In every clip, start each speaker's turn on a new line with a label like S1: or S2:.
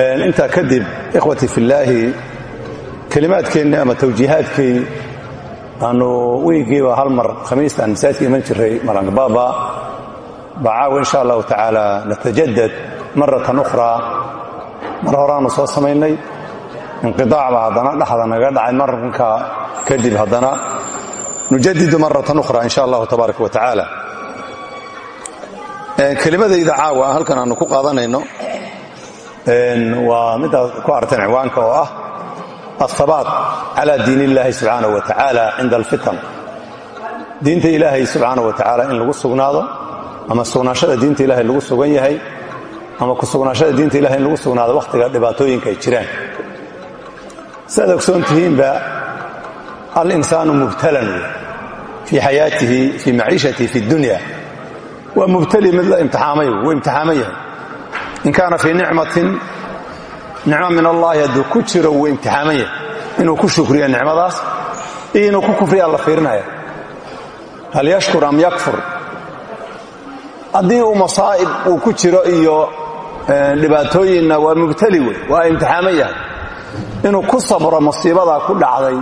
S1: intaa kadib ikhwati fillaahi kelimaadkeenni ama tawjiihaadkii aanu weygiiba hal mar khamiista aan masaajidka iman jiray marangabaaba baa caawa insha allahu tacaala natajadad maratan ukhraa. Mar horaanu soo samaynay inqiaac baa haddana dhexda naga dhacay marka kadib haddana. Nujadidu maratan ukhra insha allahu tabaaraka wa tacaala. Kelimadayda caawa halkan aanu ku qaadanayno waa midaad ku arteen ciwaanka oo ah ahabaat cala diin illaahi subxaanahu wa tacaala cinda alfitan. Diinta ilaahay subxaana wa tacaala in lagu sugnaado ama sugnaashada diinta ilahay lagu sugan yahay ama ku sugnaashada diinta ilahay lagu sugnaado wakhtiga dhibaatooyinka jiraan. Sidaad ogsoon tihiinba alinsaanu mubtalan wey fii xayaatihi fii fi dunya. Waa mubtali mid la imtixaamay wuu in kaana fii nicmatin nicmo min allaahi hadduu ku jiro wuu imtixaaman yahay inuu ku shukriyo nicmadaas iyo inuu ku kufriya la fiirinaya hal yashkur am yakfur? Haddii uu masaa'ib uu ku jiro iyo dhibaatooyinna waa mubtali wey waa imtixaaman yahay. Inuu ku sabro musiibadaa ku dhacday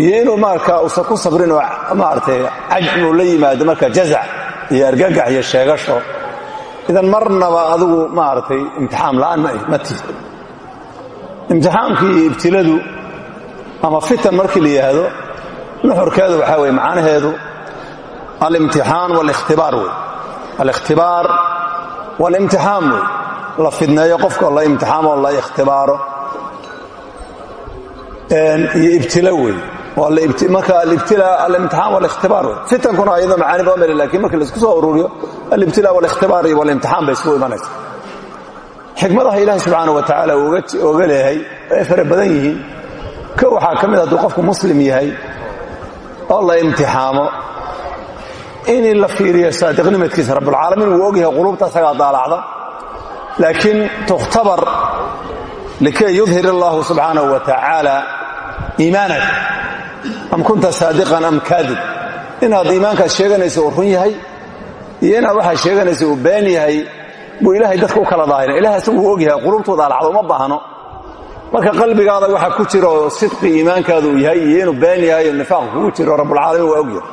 S1: iyo inuu marka usan ku sabrin oo maaragtay cajmuu la yimaado marka jazac iyo argagax iyo sheegasho idan marnaba adigu maaragtay imtixaam la'aan ma imtixaamkii iyo ibtiladu ama fitan markii la yidhaahdo nuxurkeedu waxaa weye macnaheedu alimtixaan walikhtibaar wey alikhtibaar walimtixaam wey la fidneeyo qofka la imtixaamo la ikhtibaaro. Iyo ibtila wey marka alimtixaan walikhtibaar wey fitankuna ayadoo macaani badan bale laakiin markii la isku soo ururiyo alibtila walikhtibaar iyo walimtixaan bay isugu imanaysa xikmadaha ilaahi subxaana wa tacaala oga leeyahay ay fara badan yihiin ko waxaa ka mid hadduu qofku muslim yahay oo la imtixaamo in la fiiriyo saadiqnimadkiisa rabbulcaalamiin wuu ogyahay quluubta asagaa daalacda laakiin tukhtabar likay yudhir allahu subxaanahu wa tacaala iimaanak am kunta saadiqan am kaadib. Inaad iimaankaas sheeganaysa uu run yahay iyo inaad waxaad sheeganaysa uu been yahay buu ilaahay dadka kala daahira. Ilahay asagu wuu ogyahay quluubtuu daalacda uma baahno. Marka qalbigaada waxa ku jiro sidqi iimaankaada uu yahay iyo inuu been yahay oo nifaaq kugu jiro rabbulcaalamiin waa ogyahay.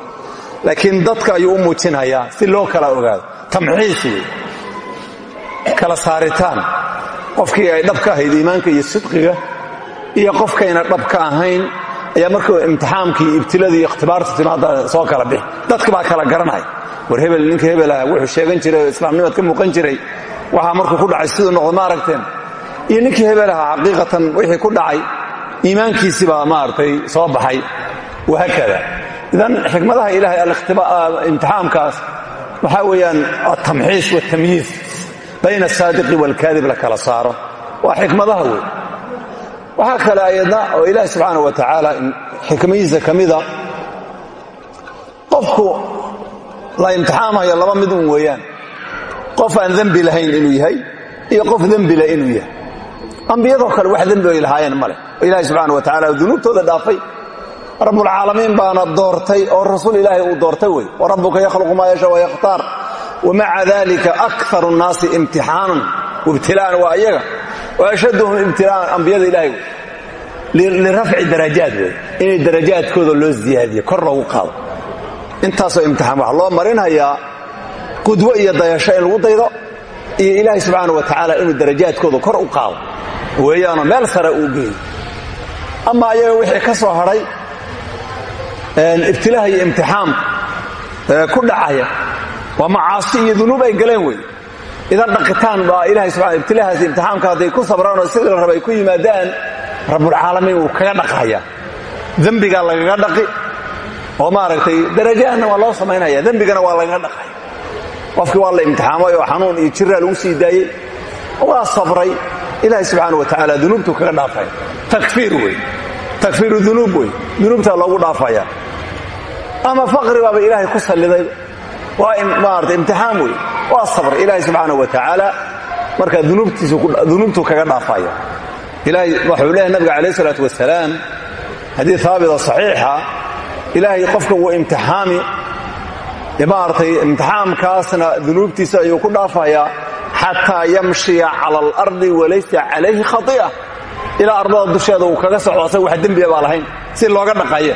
S1: Laakiin dadka ayuu u muujinayaa si loo kala ogaado. Tamxiis kala saaritaan. Qofkii ay dhab ahayd iimaanka iyo sidqiga iyo qofkayna dhab ahayn ayaa markuu imtixaamkii ibtiladii iyo ikhtibaarta timaada soo kala bixi. Dadka baa kala garanaya war hebel ninka hebel ah wuxuu sheegan jiray oo islaamnimad ka muuqan jiray. Waxaa markuu ku dhacay siduu noqdo ma aragteen iyo ninkii hebel ahaa xaqiiqatan wixii ku dhacay iimaankiisii baa maaragtay soo baxay. Wahaakada idan xikmadaha ilaahay imtixaamkaas waxaa weeyaan altamxiis waltamyiiz bayna asaadiqi waalkaadib la kala saaro. Waa xikmadaha wey waxaa kale ayadna oo ilaahi subxaana wa tacaala xikmadiisa ka mida qofku la imtixaamayo laba mid un weeyaan. Qof aan dembi lahayn inuu yahay iyo qof dembile inuu yahay. Ambiyadoo kale wax dembi ay lahaayeen ma leh. Oo ilaahi subxaana wa tacala dunuubtooda dhaafay. Rabbulcaalamiin baana doortay oo rasuul ilaahay uu doortay wey warabbuka yakhluqu maa yasha wayakhtaar wamaca dalika akaru nnaasi imtixaanan wibtilaa'an waa wa ashaduhum ibtilaa'an ambiyada ilahay wey lirafci darajaat wey inay darajaadkooda loo ziyaadiyo kor loogu qaado. Intaasoo imtixaan waxaa loo marinhayaa qudwo iyo dayasho in lagu daydo iyo ilaahay subxaana wa tacaala inuu darajaadkooda kor u qaado. Weeyaanoo meel sare uu geeyo. Ama ayaga wixii ka soo hadhay ibtilaaha iyo imtixaam ku dhacaya waa macaasi iyo dunuub ay galeen wey idan dhaqitaan baa ilahay subaa ibtilaahaas imtixaamka hadday ku sabraan oo sidii la raba ay ku yimaadaan rabbulcaalamiin wuu kaga dhaqaya dembigaa lagaga dhaqi oo maaragtay darajaadna waa loo samaynaya dembigana waa lagaga dhaqaya qofkii waa la imtixaamay oo xanuun iyo jiraa lagu sii daayey waa sabray. Ilaahay subxaana wa tacaala dunuubtuu kaga dhaafaya takfiir wey takfiiru dunuub wey dunuubtaa loogu dhaafaya ama faqri baaba ilaahay ku salliday waa maarata imtixaam wey waa sabr. Ilaahay subxaana wa tacaala markaa dunuubtuu kaga dhaafaya ilahay waxuu leeyahy nabiga calayh isalaatu wasalaam haddii haabita saxiixa ilaahay qofka wuu imtixaami maaragtay imtixaamkaasna dunuubtiisa ayuu ku dhaafayaa xataa yamshiya cala alardi walaysa calayhi khai'a ilaa ardada dusheeda uu kaga asaga wax dembiya baa lahayn si looga dhaqayo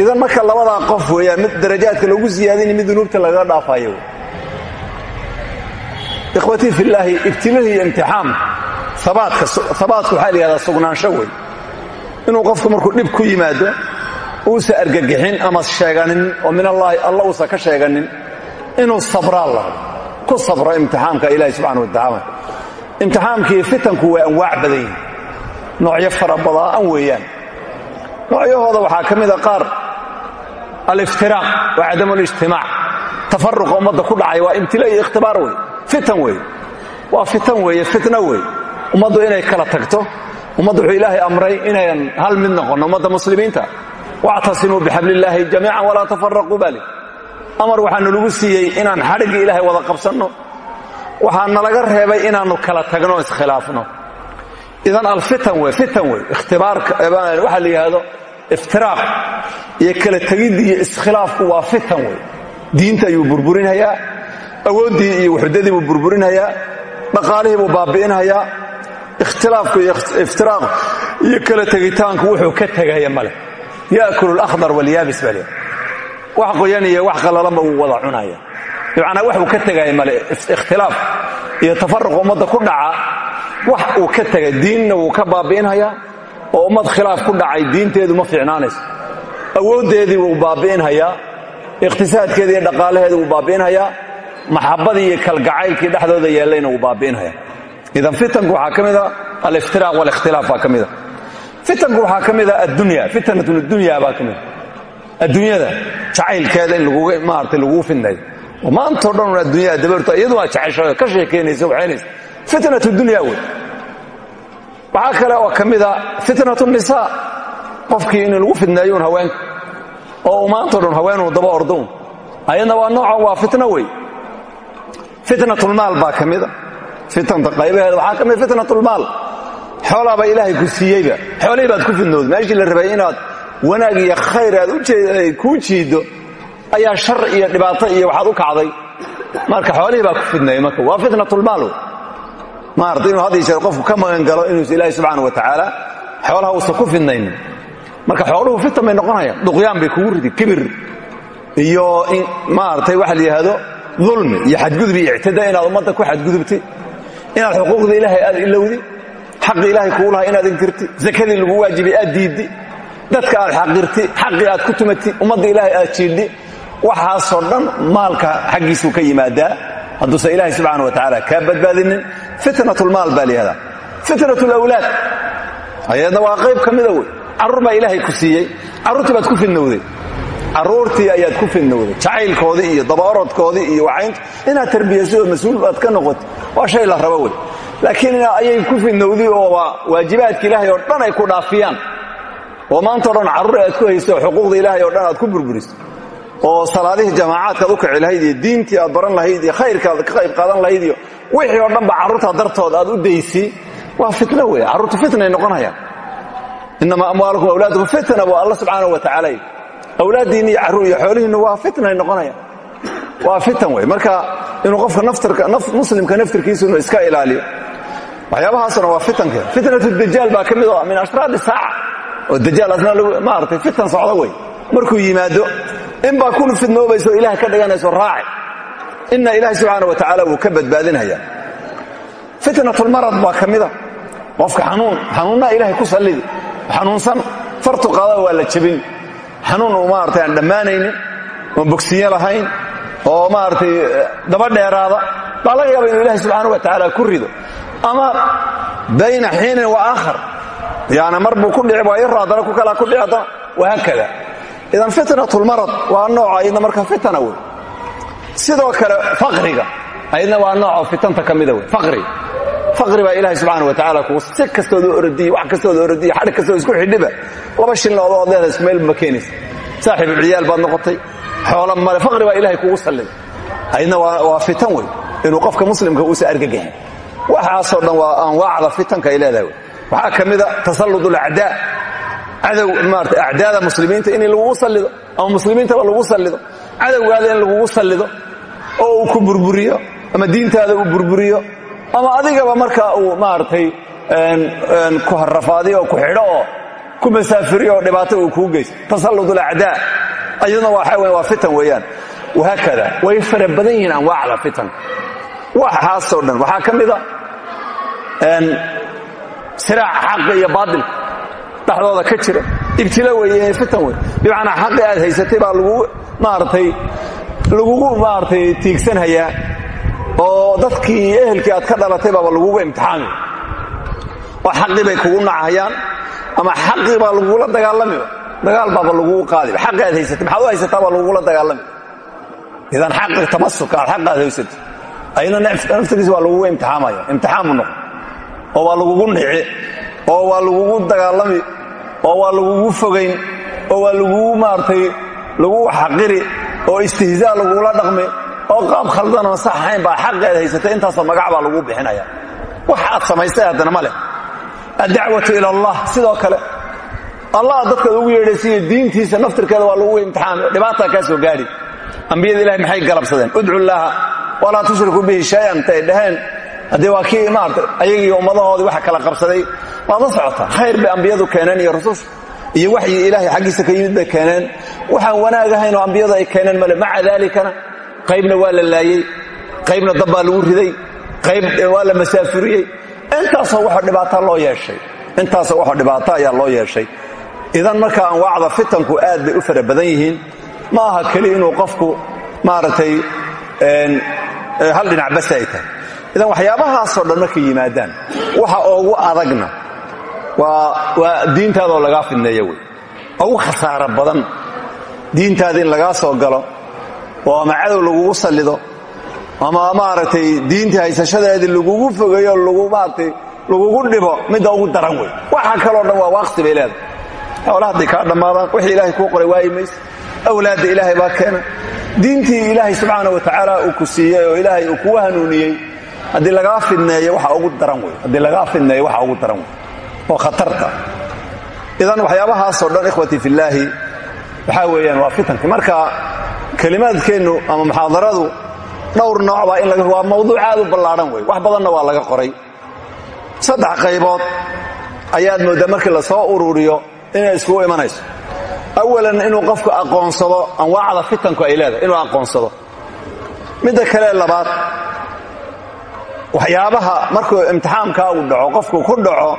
S1: idan marka labadaa qof weeyaan mid darajaadka loogu siyaadini mid dunuubta lagaga dhaafayo ikhwatii filaahi ibtilihii iyo imtixaan abaadka waxaa la yihahdaa sugnaansho wey inuu qofku markuu dhib ku yimaado uusa argagixin ama sheeganin oo min allaahi alla uusa ka sheeganin inuu sabraa laho ku sabro imtixaamka ilaahi subxana wa tacaala. Imtixaamkii fitanku way anwaac badan yihiin noocyo fara badaan weeyaan. Noocyahooda waxaa ka mida qaar aliftiraaq wa cadam alijtimaac tafaruqa ummadda ku dhacay waa fitan wey waa fitan weeye fitno wey ummaddu inay kala tagto. Ummaddu wuxuu ilaahay amray inayan hal mid noqonno ummadda muslimiinta. Wactasimuu bixablillaahi jamiican walaa tafaraquu bali. Amar waxaanu lagu siiyey inaan xadhiggii ilaahay wada qabsanno. Waxaa nalaga reebay inaannu kala tagno iskhilaafno. Idan alfitan wey fitan wey ikhtibaarka waxaa la yidhaahdo iftiraaq iyo kala tegiddi iyo iskhilaafku waa fitan wey diinta ayuu burburinhayaa awooddii iyo wuxudadii buu burburinhayaa dhaqaalihii buu baabi'inhayaa ikhtilaafku iyo iftiraaq iyo kala tegitaanku wuxuu ka tegaya male. Yaakulu alakhdar walyaabis baa leehay wax qoyan iyo wax qallalanba wuu wada cunaya. Bimacnaa waxuu ka tegaya male ikhtilaaf iyo tafaruq ummadda ku dhaca wax uu ka tegay diinna wuu ka baabi'inhayaa oo ummad khilaaf ku dhacay diinteedu ma fiicnaanayso. Awooddeedii wuu baabi'inhayaa iqhtisaadkeedii iyo dhaqaalaheedii wuu maxabadii iyo kalgacaylkii dhexdooda yeellayna wuu baabi'inhayaa idan fitanku waxaa ka mida aliftiraaq walikhtilaaf baa ka mida fitanku waxaa ka mida addunya. Fitnatun addunya baa ka mida adduunyada jacaylkeeda in maarata laguu fidnayo. Oo maantao dhan un adduunyada dabarto iyadu waa jeceshayo ka sheekaynaysa waxaynaysa fitnat dunya wey. Waxaa kale oo ka mida nisaa. Qofkii in lagu fidneeyo un oo uu maantao dhan haweenuu daba ordoun ayadna waa noocan waa fitno wey fitnatulmaal baa ka mida fitanta qaybaheeda waxaa ka mida fitnatulmaal xoolaaba ilaahay ku siiyeyba. Xoolihii baad ku fidnooda meeshii la rabay inaad wanaag iyo khayr aad kuu jiiddo ayaa shar iyo dhibaato iyo waxaad u kacday. Marka xoolihii baa ku fidneeyey marka waa fitnatulmaal maarata inuu had iyo jeer qofku ka galo inuusa ilaahi subxaana wa tacaala xoolaha uusan ku fidnaynin marka xooluhu fitan bay duqyaan bay kugu ridi kibir. Iyo maaragtay waxa la yidhaahdo dulmi iyo xadgudub iyo ictida inaad ummadda ku xadgudubtay inaad xuquuqda ilaahay aad ilowdi xaqi ilaahay kugu lahaa inaad inkirti zakadii lagu waajibay aad diiddi dadka aad xaqirti xaqii aad ku tumati ummadda ilaahay aad jiidhi waxaasoo dhan maalka xaggiisuu ka yimaadaa. Hadduusan ilaahay subxaana wa tacaala kaa badbaadinin fitnatulmaal baa layihahdaa fitnatulawlaad ayadna waa qayb ka mida wey. Carruur baa ilaahay ku siiyey carruurtii baad ku fidnowday carruurtii ayaad ku fidnowday jacaylkoodii iyo dabaorodkoodii iyo wacaynta inaad tarbiyayso oo mas'uul ka noqoto waa shay la rabo laakiin ayay ku fidnowday oo waajibaadka ilaahay oo dhan ay ku dhaafiyaan. Oo maantao dhan carruur aad ku haysto xuquuqda ilaahay oo dhan aad ku burburiso oo salaadihii jamaacaadkaad u kici iyo diintii aad baran lahayd iyo khayrka aad ka qayb qaadan lahayd iyo wixii oo dhanba carruurtaa dartood aad u daysay waa fitno wey. Carruurtu fitnay noqonayaan. Inamaa amwaalukum awlaadukum fitna buu alla subxaana wa tacaala yidhi awlaaddiinni iyo carruur iyo xoolihiinna waa fitnay noqonayaan. Waa fitan wey marka inuu qofka muslimka naftirkiisu inuu iska ilaaliyo waxyaabahaasna waa fitanka fitnatu dajaal baa ka mid oo min ashraadi saaca oo dajaal asna maaragtay fitan socda wey markuu yimaado in baa kuna fidnoobayso o ilaah ka dhiganayso raaci. Inna ilaahi subxaana wa tacaala wuu ka badbaadinhayaa fitnatulmarad baa ka mida qofka xanuun xanuunnaa ilaahay ku sallidi. Xanuunsan fartu qaada waa la jebin xanuun uu maaragtay aan dhammaanaynin oon bogsiyo lahayn oo maaragtay daba dheeraada. Baa laga yaaba inuu ilahi subxaana wa tacaala ku rido. Ama bayna xiinin wa aakhar. Yaani mar buu ku dhici waayaro haddana ku kalaa ku dhici haddana wahaakada idan fitnatulmarad waa nooca ayadna marka fitana wey. Sidoo kale faqriga. Ayadna waa nooco fitanta ka mida wey faqri faqri baa ilaahay subxaana wa tacaala kugu si kastood u orodiye wax kastood orodiye xadhig kastood isku xidhiba. Laba shilnood ood leedahay isku meel ma keenaysa. Saaxibu ciyaal baad noqotay. Xoola male faqri baa ilaahay kugu salliday ayadna waa fitan wey inuu qofka muslimka uusa argagaxin waxaasoo dhan waa anwaacda fitanka ay leedahay waxaa ka mida tasallud ulacdaa cadow maarata acdaada muslimiinta in lagugu sallido ama muslimiintaba lagu sallido. Cadowgaada in lagugu sallido oo uu ku burburiyo ama diintaada uu burburiyo ama adigaba markaa uu maaragtay ku harrafaadiyo oo ku xidho oo ku masaafiriyo oo dhibaato uu kuu geysto tasallud alacdaa ayaduna waxa waa fitan weeyaan. Wahaakada way fara badan yihiin anwaacda fitanka waxaasoo dhan. Waxaa ka mida siraaca xaqa iyo baatilka dhexdooda ka jira. Ibtila weeye fitan wey bimacnaa xaqii aad haysatay baa lagu maaragtay lagugu maaragtay tiigsanhayaa oo dadkii ehelkii aad ka dhalatay baaba lagugu imtixaami oo xaqii bay kugu nacahayaan ama xaqii baa lagugula dagaalamiba dagaal baaba lagugu qaadiba xaqii aad haysatay maxaad u haysataa baa lagugula dagaalami. Idan xaqi tamasuka aad haysatay ayna naftigiisa waa lagugu imtixaamaya imtixaan bu noqon. Oo waa lagugu nici oo waa lagugu dagaalami oo waa lagugu fogayn oo waa lagugu maaragtay lagugu xaqiri oo istihzaa lagugula dhaqmi oo qaab khaldan oo sax ahayn baa xaqi aad haysatay. Intaasoo magac baa lagu bixinaya. Wax aad samaystay haddana ma leh. Ila allah sidoo kale. Allah dadkaad ugu yeedhaysiiyo diintiisa naftirkeeda waa lagugu imtixaami dhibaataa kaa soo gaadhi ambiyada ilahay maxay galabsadeen? Udcu llaaha walaa tushriku bihi shay-an tay dhaheen. Haddii waa kii maarata ayagii ummadahoodii waxa kala qabsaday. Waad la socotaa khayr bay ambiyadu keeneen iyo rususha iyo waxyi ilaahay xaggiisa ka yimid bay keeneen. Waxaan wanaag ahayn oo ambiyadu ay keeneen male maca daalikana qaybna waa la laayey qaybna dabbaa lagu riday qayb waa la masaafuriyey. Intaasoo waxoo dhibaata loo yeeshay intaasoo waxoo dhibaato ayaa loo yeeshay. Idan marka anwaacda fitanku aad bay u fara badan yihiin ma aha keli inuu qofku maaragtay hal dhinac bas ay tahay. Idan waxyaabahaasoo dhan markay yimaadaan waxa oogu adagna waa diintaadoo lagaa fidneeya wey. Ugu khasaaro badan diintaada in lagaa soo galo oo ama cadow lagugu sallido ama maaragtay diintii haysashadeedii lagugu fogeeyo lagu maaratay lagugu dhibo midda ugu daran wey waxa kaloo dhan waa waaqsi bay leedahay. Xoolaha hadday wixii ilaahay kuu qoray waayi mayse awlaadda ilaahay baa keena diintii ilaahay subxaana wa tacaala uu ku siiyey oo ilaahay uu kugu hanuuniyey haddii lagaa fidneeyo waxa ugu daran wey haddii lagaa fidneeyo waxa ugu daran wey oo khatarta. Idan waxyaabahaasoo dhan ikhwatii fillaahi waxaa weeyaan waa fitankii marka kelimaadkeennu ama muxaadaradu dhowr nooc baa in waa mawduuc aad u ballaadhan wey wax badanna waa laga qoray. Saddex qaybood ayaad mooddaa markii la soo ururiyo inay iskugu imanayso. Awalan inuu qofku aqoonsado anwaacda fitanku ay leedahay inuu aqoonsado. Midda kale labaad waxyaabaha markuu imtixaamkaa uu dhaco qofku ku dhaco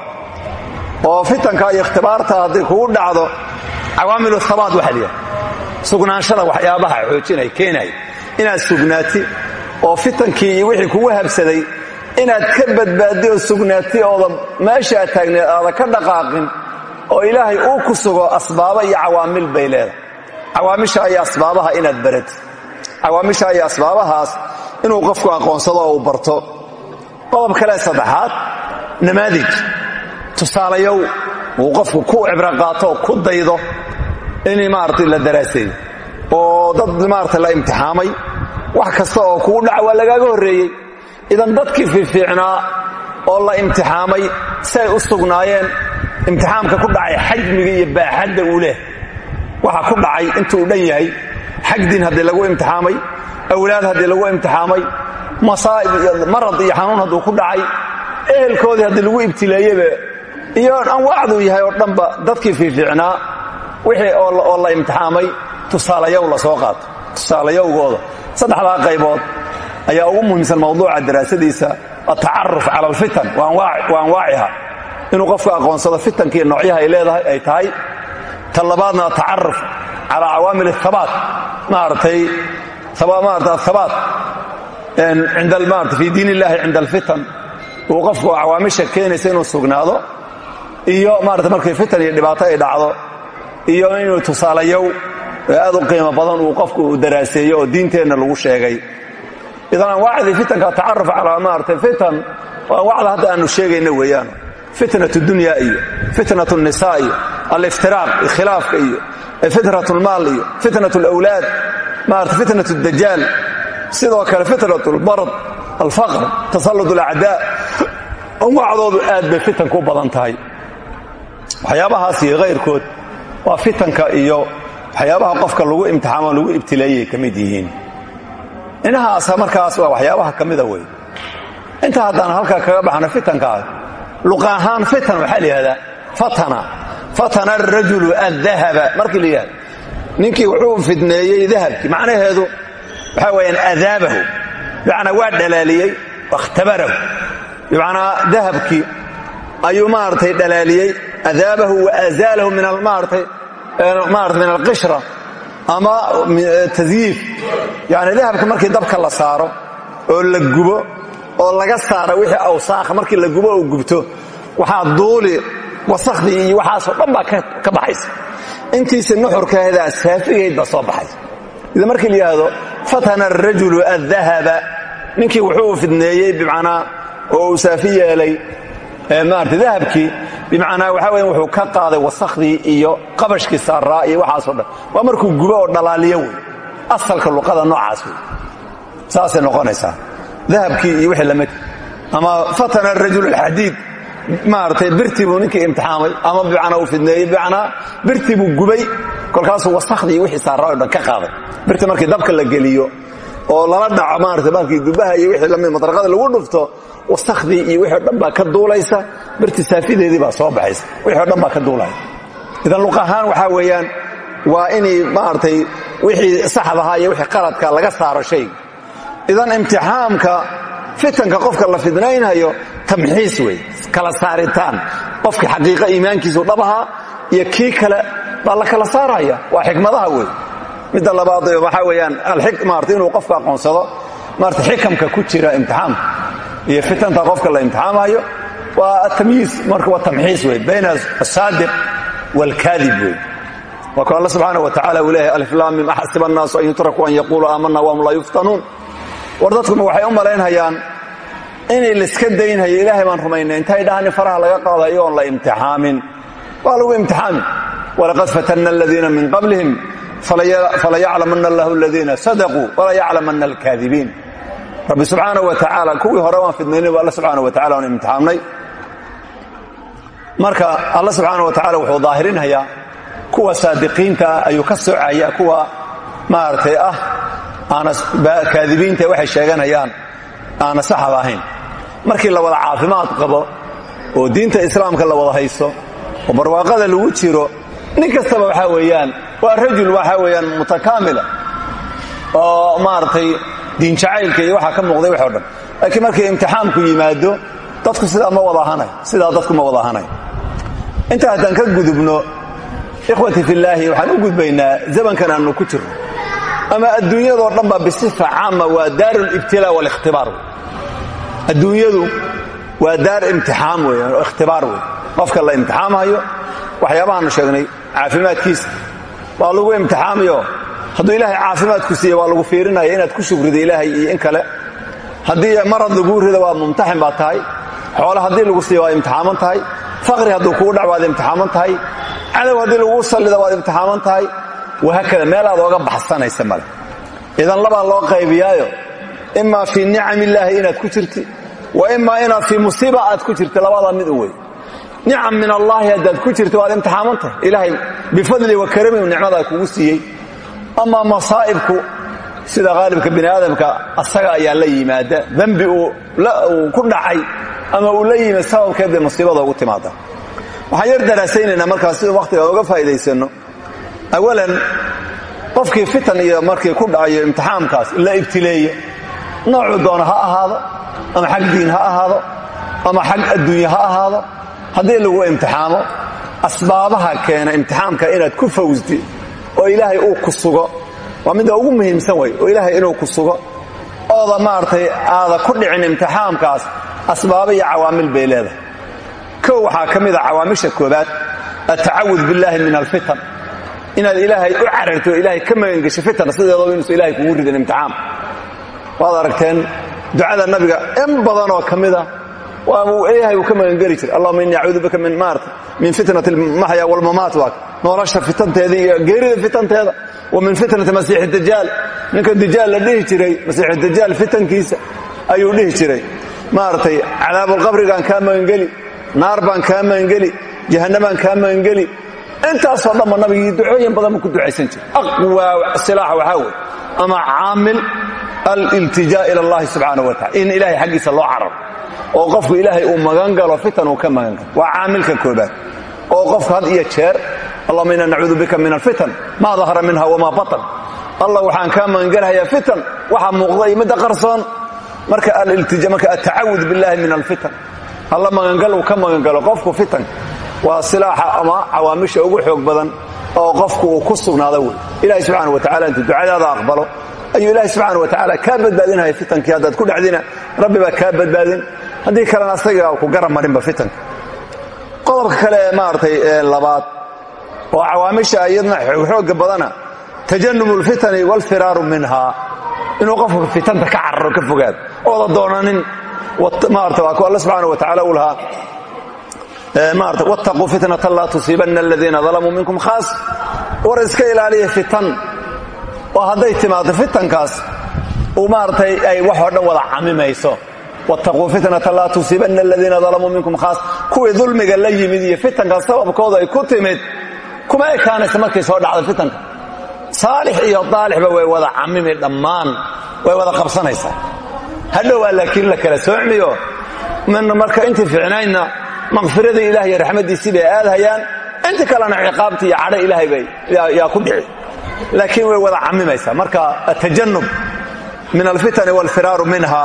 S1: oo fitanka iyo ikhtibaarta hadday kugu dhacdo cawaamilu habaat waxa yidhaha sugnaanshada waxyaabaha xoojinay keenay. Inaad sugnaati oo fitankii iyo wixii kugu habsaday inaad ka badbaadi oo sugnaati ooda meeshaad taagneed aada ka dhaqaaqin oo ilaahay uu ku sugo asbaaba iyo cawaamil bay leedahay. Cawaamisha iyo asbaabaha inaad baratid cawaamisha iyo asbaabahaas inuu qofku aqoonsado oo uu barto. Qodob kale saddexaad namaadij. Tusaalayow uu qofku ku cibro qaato ku daydo in maaragtay la daraaseeyo oo dad maarata la imtixaamay. Wax kasta oo kugu dhaca waa lagaaga horreeyey. Idan dadkii fiifiicnaa oo la imtixaamay si ay u sugnaayeen imtixaamka ku dhacay xajmiga iyo baaxadda uu leh. Waxa ku dhacay intuu dhan yahay xagdin haddii lagu imtixaamay awlaad haddii lagu imtixaamay masaa'ib marad iyo xanuun hadduu ku dhacay ehelkoodii haddii lagu ibtileeyeba iyo anwaacduu yahay oo dhanba dadkii fiifiicnaa wixii oo la imtixaamay tusaalayow la soo qaato. Tusaalayowgooda saddexdaa qaybood ayaa ugu muhiimsan mawduuca daraasadiisa atacaruf cala alfitan. Wa anwaaciha inuu qofku aqoonsado fitankii noocyaha ay leedahay ay tahay. Ta labaadna atacaruf calaa cawaamil ahabaat maaratay maarata athabaat. Maarata fii diin illahi cinda alfitan. Uu qofku cawaamisha keenaysa inuu sugnaado iyo maarata markay fitan iyo dhibaato ay dhacdo iyo inuu tusaalayow aad u qiimo badan uu qofku daraaseeyo oo diinteenna lagu sheegay. Idan anwaacdii fitanka tacaruf calaa maarata fitan waa anwaacda hadda aanu sheegayna weeyaan. Fitnat dunya iyo fitnat nisa iyo aliftiraaq khilaafka iyo fitnat lmaal iyo fitnat lwlaad maarata fitnat dajaal. Sidoo kale fitnat lmarad alfaqr tasallud alacdaa anwaacdoodu aad bay fitanku badan tahay. Waxyaabahaas iyo kayrkood waa fitanka iyo waxyaabaha qofka lagu imtixaamo lagu ibtileeyay ka mid yihiin. Inahaas markaas waa waxyaabaha ka mida wey inta haddaan halkaa kaga baxno fitankaas luqa ahaan fitan waxaa la yidhahdaa fatana fatana arajulu addahaba markii la yidhahda ninkii wuxuu fidneeyey dahabkii. Macnaheedu waxaa weyaan adaabahu. Bimacnaa waa dhalaaliyey wakhtabarahu bimacnaa dahabkii ayuu maaragtay dhalaaliyey adaabahu wa azaalahu min maaratay maarata min alqishra ama tasyiif yani dahabka markii dabka la saaro oo la gubo oo laga saaro wixii awsaakha markii la gubo oo gubto waxaa duuli wasakhdii iyo waxaasoo dhan baa ka baxaysa. Intiisa nuxurkaheedaa saafigayd baa soo baxaysa. Ida markii la yidhaahdo fatana arajulu addahaba ninkii wuxuu fidneeyey bimacnaa oo uu saafi yeelay maarata dahabkii bimacnaa waxaa weya wuxuu ka qaaday wasakhdii iyo qabashkii saaraa iyo waxaasoo dhan. Waa markuu gubo oo dhalaaliyo wey asalka luqada noocaas wey saasay noqonaysaa. Dahabkii iyo wixii la mid ama fatana arajul alxadiid maaragtay birtii buu ninkii imtixaamay. Ama bimacnaa uu fidneeyey. Bimacnaa birtii buu gubay. Kolkaasuu wasakhdii iyo wixii saaraa oo dhan ka qaaday. Birti markii dabka la geliyo oo lala dhaco maarata baalkii dubaha iyo wixii la mid madraqada lagu dhufto wasakhdii iyo wixii o ka duulaysa. Birti saafideedii baa soo baxaysa wixii o ka duulaya. Idan luq ahaan weeyaan waa inay maaragtay wixii saxdahaa iyo wixii qaladka laga saaro shayga idan imtixaamka fitanka qofka la fidnaynhayo tamxiis wey kala saaritaan. Qofkii xaqiiqa iimaankiisu dhabahaa iyo kii kale baa la kala saaraya. Waa xikmadaha wey midda labaad waxaa weyaan maarata inuu qofka aqoonsado maarata xikamka ku jira imtixaamka iyo fitanta qofka la imtixaamayo waa atamyiis marka waa tamxiis wey bayna asaadiq waalkaadib wey waa ku alla subxaana wa tacala uu leeyahay aliflaamim axasiba annaasu an yutrakuu an yaquuluu aamanna wahum laa yuftanuun war dadkuma waxay u malaynhayaan inay laiska daynhayo ilaahay baan rumaynay intay dhahan faraha laga qaadayo oon la imtixaamin. Waa lagu imtixaamin. Walaqad fatanna aladiina min qablihim falayaclamanna allahu aladiina sadaquu wala yaclamanna alkaadibiin rabbi subxaana wa tacaala kuwii hore waan fidnaynay alla subxaana wa tacala waan imtixaamnay marka alla subxaana wa tacala wuxuu daahirinhayaa kuwa saadiqiinta ah ayuu ka soocaya kuwa maaragtay ah kaadibiinta waxay sheeganayaan aana saxab ahayn markii la wada caafimaad qabo oo diinta islaamka la wada jiro nin kastaba weeyaan waa rajul waxaa weeyaan mutakaamila oo maaragtay diin jacaylka iyo waxaa ka muuqday wax o dhan. Laakiin markii imtixaamku yimaado dadku sidaa ma wada ahanay sidaa dadku ma wada ahanay. Inta haddaan ka gudubno ikhwati fillaahi waxaan u gudbaynaa zamankan aannu ku jirno. Ama adduunyadoo dhan ba bisifa caama waa daaru libtilaa walikhtibaar wey adduunyadu waa daar imtixaam weeyaan oo ikhtibaar qofka la imtixaamayo waxyaabahaanu sheegnay caafimaadkiisa waa lagu imtixaamayo hadduu ilaahay caafimaad ku siiya waa lagu fiirinaya inaad ku shugrida ilaahay iyo in kale. Haddii marad laguu rida waa mumtaxin baad tahay. Xoole haddii lagu siiya waad imtixaaman tahay. Faqri hadduu kugu dhac waad tahay. Cadow haddii laguu sallida waad imtixaaman tahay. Wahaakada meel aad ooga baxsanaysa male. Idan labaa loo qaybiyaayo. Imaa fii nicam illaahi inaad ku jirti. Wa imaa inaad fii musiiba aad ku jirti. Labada mid u nicam min allaahi haddaad ku jirta waad imtixaaman tahay ilaahay bifadli wa karamihu nicmadaa kugu siiyey. Amaa masaa'ibku sida qaalibka bini aadamka asaga ayaa la yimaada. Dembi uu ku dhacay ama uu la yimid sababkeed bay musiibada ugu timaada waxaan yar daraasaynaynaa markaas sida wakhtiga oga faa'iidaysanno. Awalan qofkii fitan iyo markii ku dhacayo imtixaamkaas la ibtileeyo. Noocuu doona ha ahaado ama xag diin ha ahaado ama xag adduunye ha ahaado haddii lagu imtixaamo asbaabaha keena imtixaamka inaad ku fawsdi oo ilaahay uu ku sugo waa midda ugu muhiimsan wey oo ilaahay inuu ku sugo. Ooda maaragtay aada ku dhicin imtixaamkaas asbaaba iyo cawaamil bay leedahay. Kow waxaa ka mida cawaamisha koobaad atacawud billaahi min alfitan. Inaad ilaahay u cararto oo ilaahay ka magangesho fitan sideedaba inuusan ilahay kugu ridin imtixaam waad aragteen ducada nabiga in badanoo ka mida ilaahay uu ka magangeli jiray. Allahuma inni acuudu bika min maarata min fitnati almaxya walmamaat waa nolosha fitanteeda iyo geerida fitanteeda. Wa min fitnati masiixi dajaal. Ninka dajaal la dhihi jiray masiixi dajaal fitankiisa ayuu dhihi jiray. Maaragtay cadaabulqabrigaan kaa magangeli naar baan kaa magangeli jahannabaan kaa magangeli. Intaasoo dhanba nabigii ducooyin badan buu ku ducaysan jiray. Aqwaa silaax waxaa wey ama caamil aliltijaa ila allahi subxaana wa tacala in ilahay xaggiisa loo cararo oo qofku ilaahay uu magan galo fitan uu ka magan galo. Waa caamilka koobaad. Oo qofku had iyo jeer allahuma inna nacuudu bika min alfitan maa dahara minha wamaa batan allah waxaan kaa magangelhayaa fitan waxa muuqda iyo midda qarsoon. Marka marka atacawud billahi min alfitan alla magangal uu ka magangalo qofku fitan. Waa silaaxa ama cawaamisha ugu xoog badan oo qofku uu ku sugnaado wey. Ilahi subxaana wa tacala intuu ducadaada aqbalo ayuu ilaahi subxaana wa tacaala kaa badbaadinaya fitankii haddaad ku dhacdina rabbi baa kaa badbaadin haddii kalena asaga ku garab marinba fitanka qodobka kale ee maaragtay labaad oo cawaamisha iyadna xooga badana tajanubu lfitani walfiraaru minha. Inuu qofku fitanta ka cararo ka fogaado ooda doonanin maarata waa ku alla subxaana wa tacala uu lahaa. Maarata wattaquu fitnatan laa tusiibanna aladiina dalamuu minkum khaas. War iska ilaaliya fitan. Oo hadday timaado fitankaas uu maaratay ay waxoo dhan wada camimayso wattaquu fitnatan laa tusiibanna aladiina dalamuu minkum khaas kuwii dulmiga la yimid iyo fitankaas sababkooda ay ku timid kuma ekaanaysa markay soo dhacdo fitanka saalix iyo daalixba way wada camimi dhammaan way wada qabsanaysaa hadhowaa laakiin la kala soocmiyo marka intii ficnaydna maqfiradii ilaah iyo raxmaddiisii bay aadhayaan inta kalena ciqaabtii iyo cadho ilaahay bay yaa ku dhici laakiin way wada camimaysaa marka atajanub min alfitani walfiraaru minha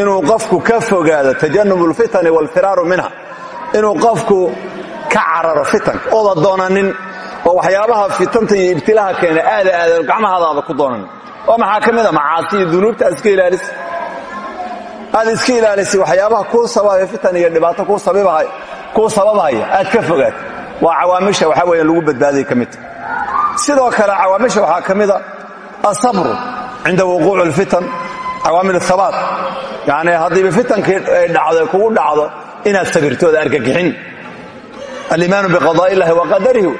S1: inuu qofku ka fogaado tajanub alfitani walfiraaru minha inuu qofku ka cararo fitanka. Ooda doonanin oo waxyaabaha fitanta iyo ibtilaaha keena aada aadan gacmahaadaada ku doonanin. Oo maxaa ka mida macaasi iyo dunuubta aad iska ilaalisa aad iska ilaalisay waxyaabaha kuu sababaya fitan iyo dhibaato kuu sababhaya aad ka fogaat waa cawaamisha waxaa weya lagu badbaadaya ka midta sidoo kale cawaamisha waxaa ka mida asabru cinda wuquuci alfitan cawaamil ahabaat yacni haddiiba fitankii dhacdo kugu dhacdo inaad sabirtooda argagixin alimaanu biqadaa illahi wa qadarihi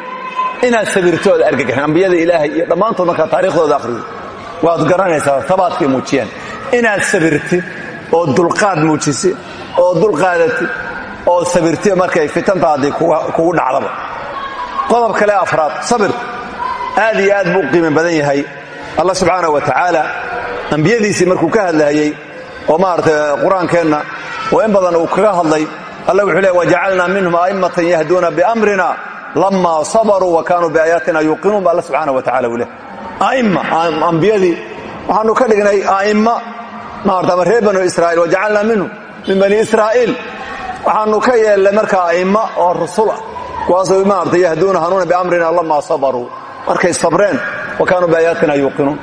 S1: inaad sabirtooda argagixin ambiyada ilaahay iyo dhammaantood markaa taariikhdooda akhriyo waad garanaysaa habaadkay muujiyeen inaad sabirtid oo dulqaad muujisi oo dulqaadati oo sabirti markay fitantaadii kugu dhacdaba qodob kale afraad sabir aad aad buu badan yahay allah subxaana wa tacaala ambiyadiisii markuu ka hadlahayey oo maarata qur'aankeenna oo in badan uu kaga hadlay alla wuxuu le wajacalnaa minhum a'immatan yahduuna biamrina lammaa sabaruu wa kaanuu biaayaatina yuuqinuun ba alla subxaana wa tacala uu leh a'imma ambiyadii waxaanu ka dhignay a'imma maarata ama reer banu israa'iil wajacalnaa minhum min bani israa'iil. Waxaanu ka yeelnay markaa a'imma oo rusul ah kuwaasoo maarata yahduuna hanuuna biamrina lammaa sabaruu. Markay sabreen wa kaanuu biaayaatina yuuqinuun.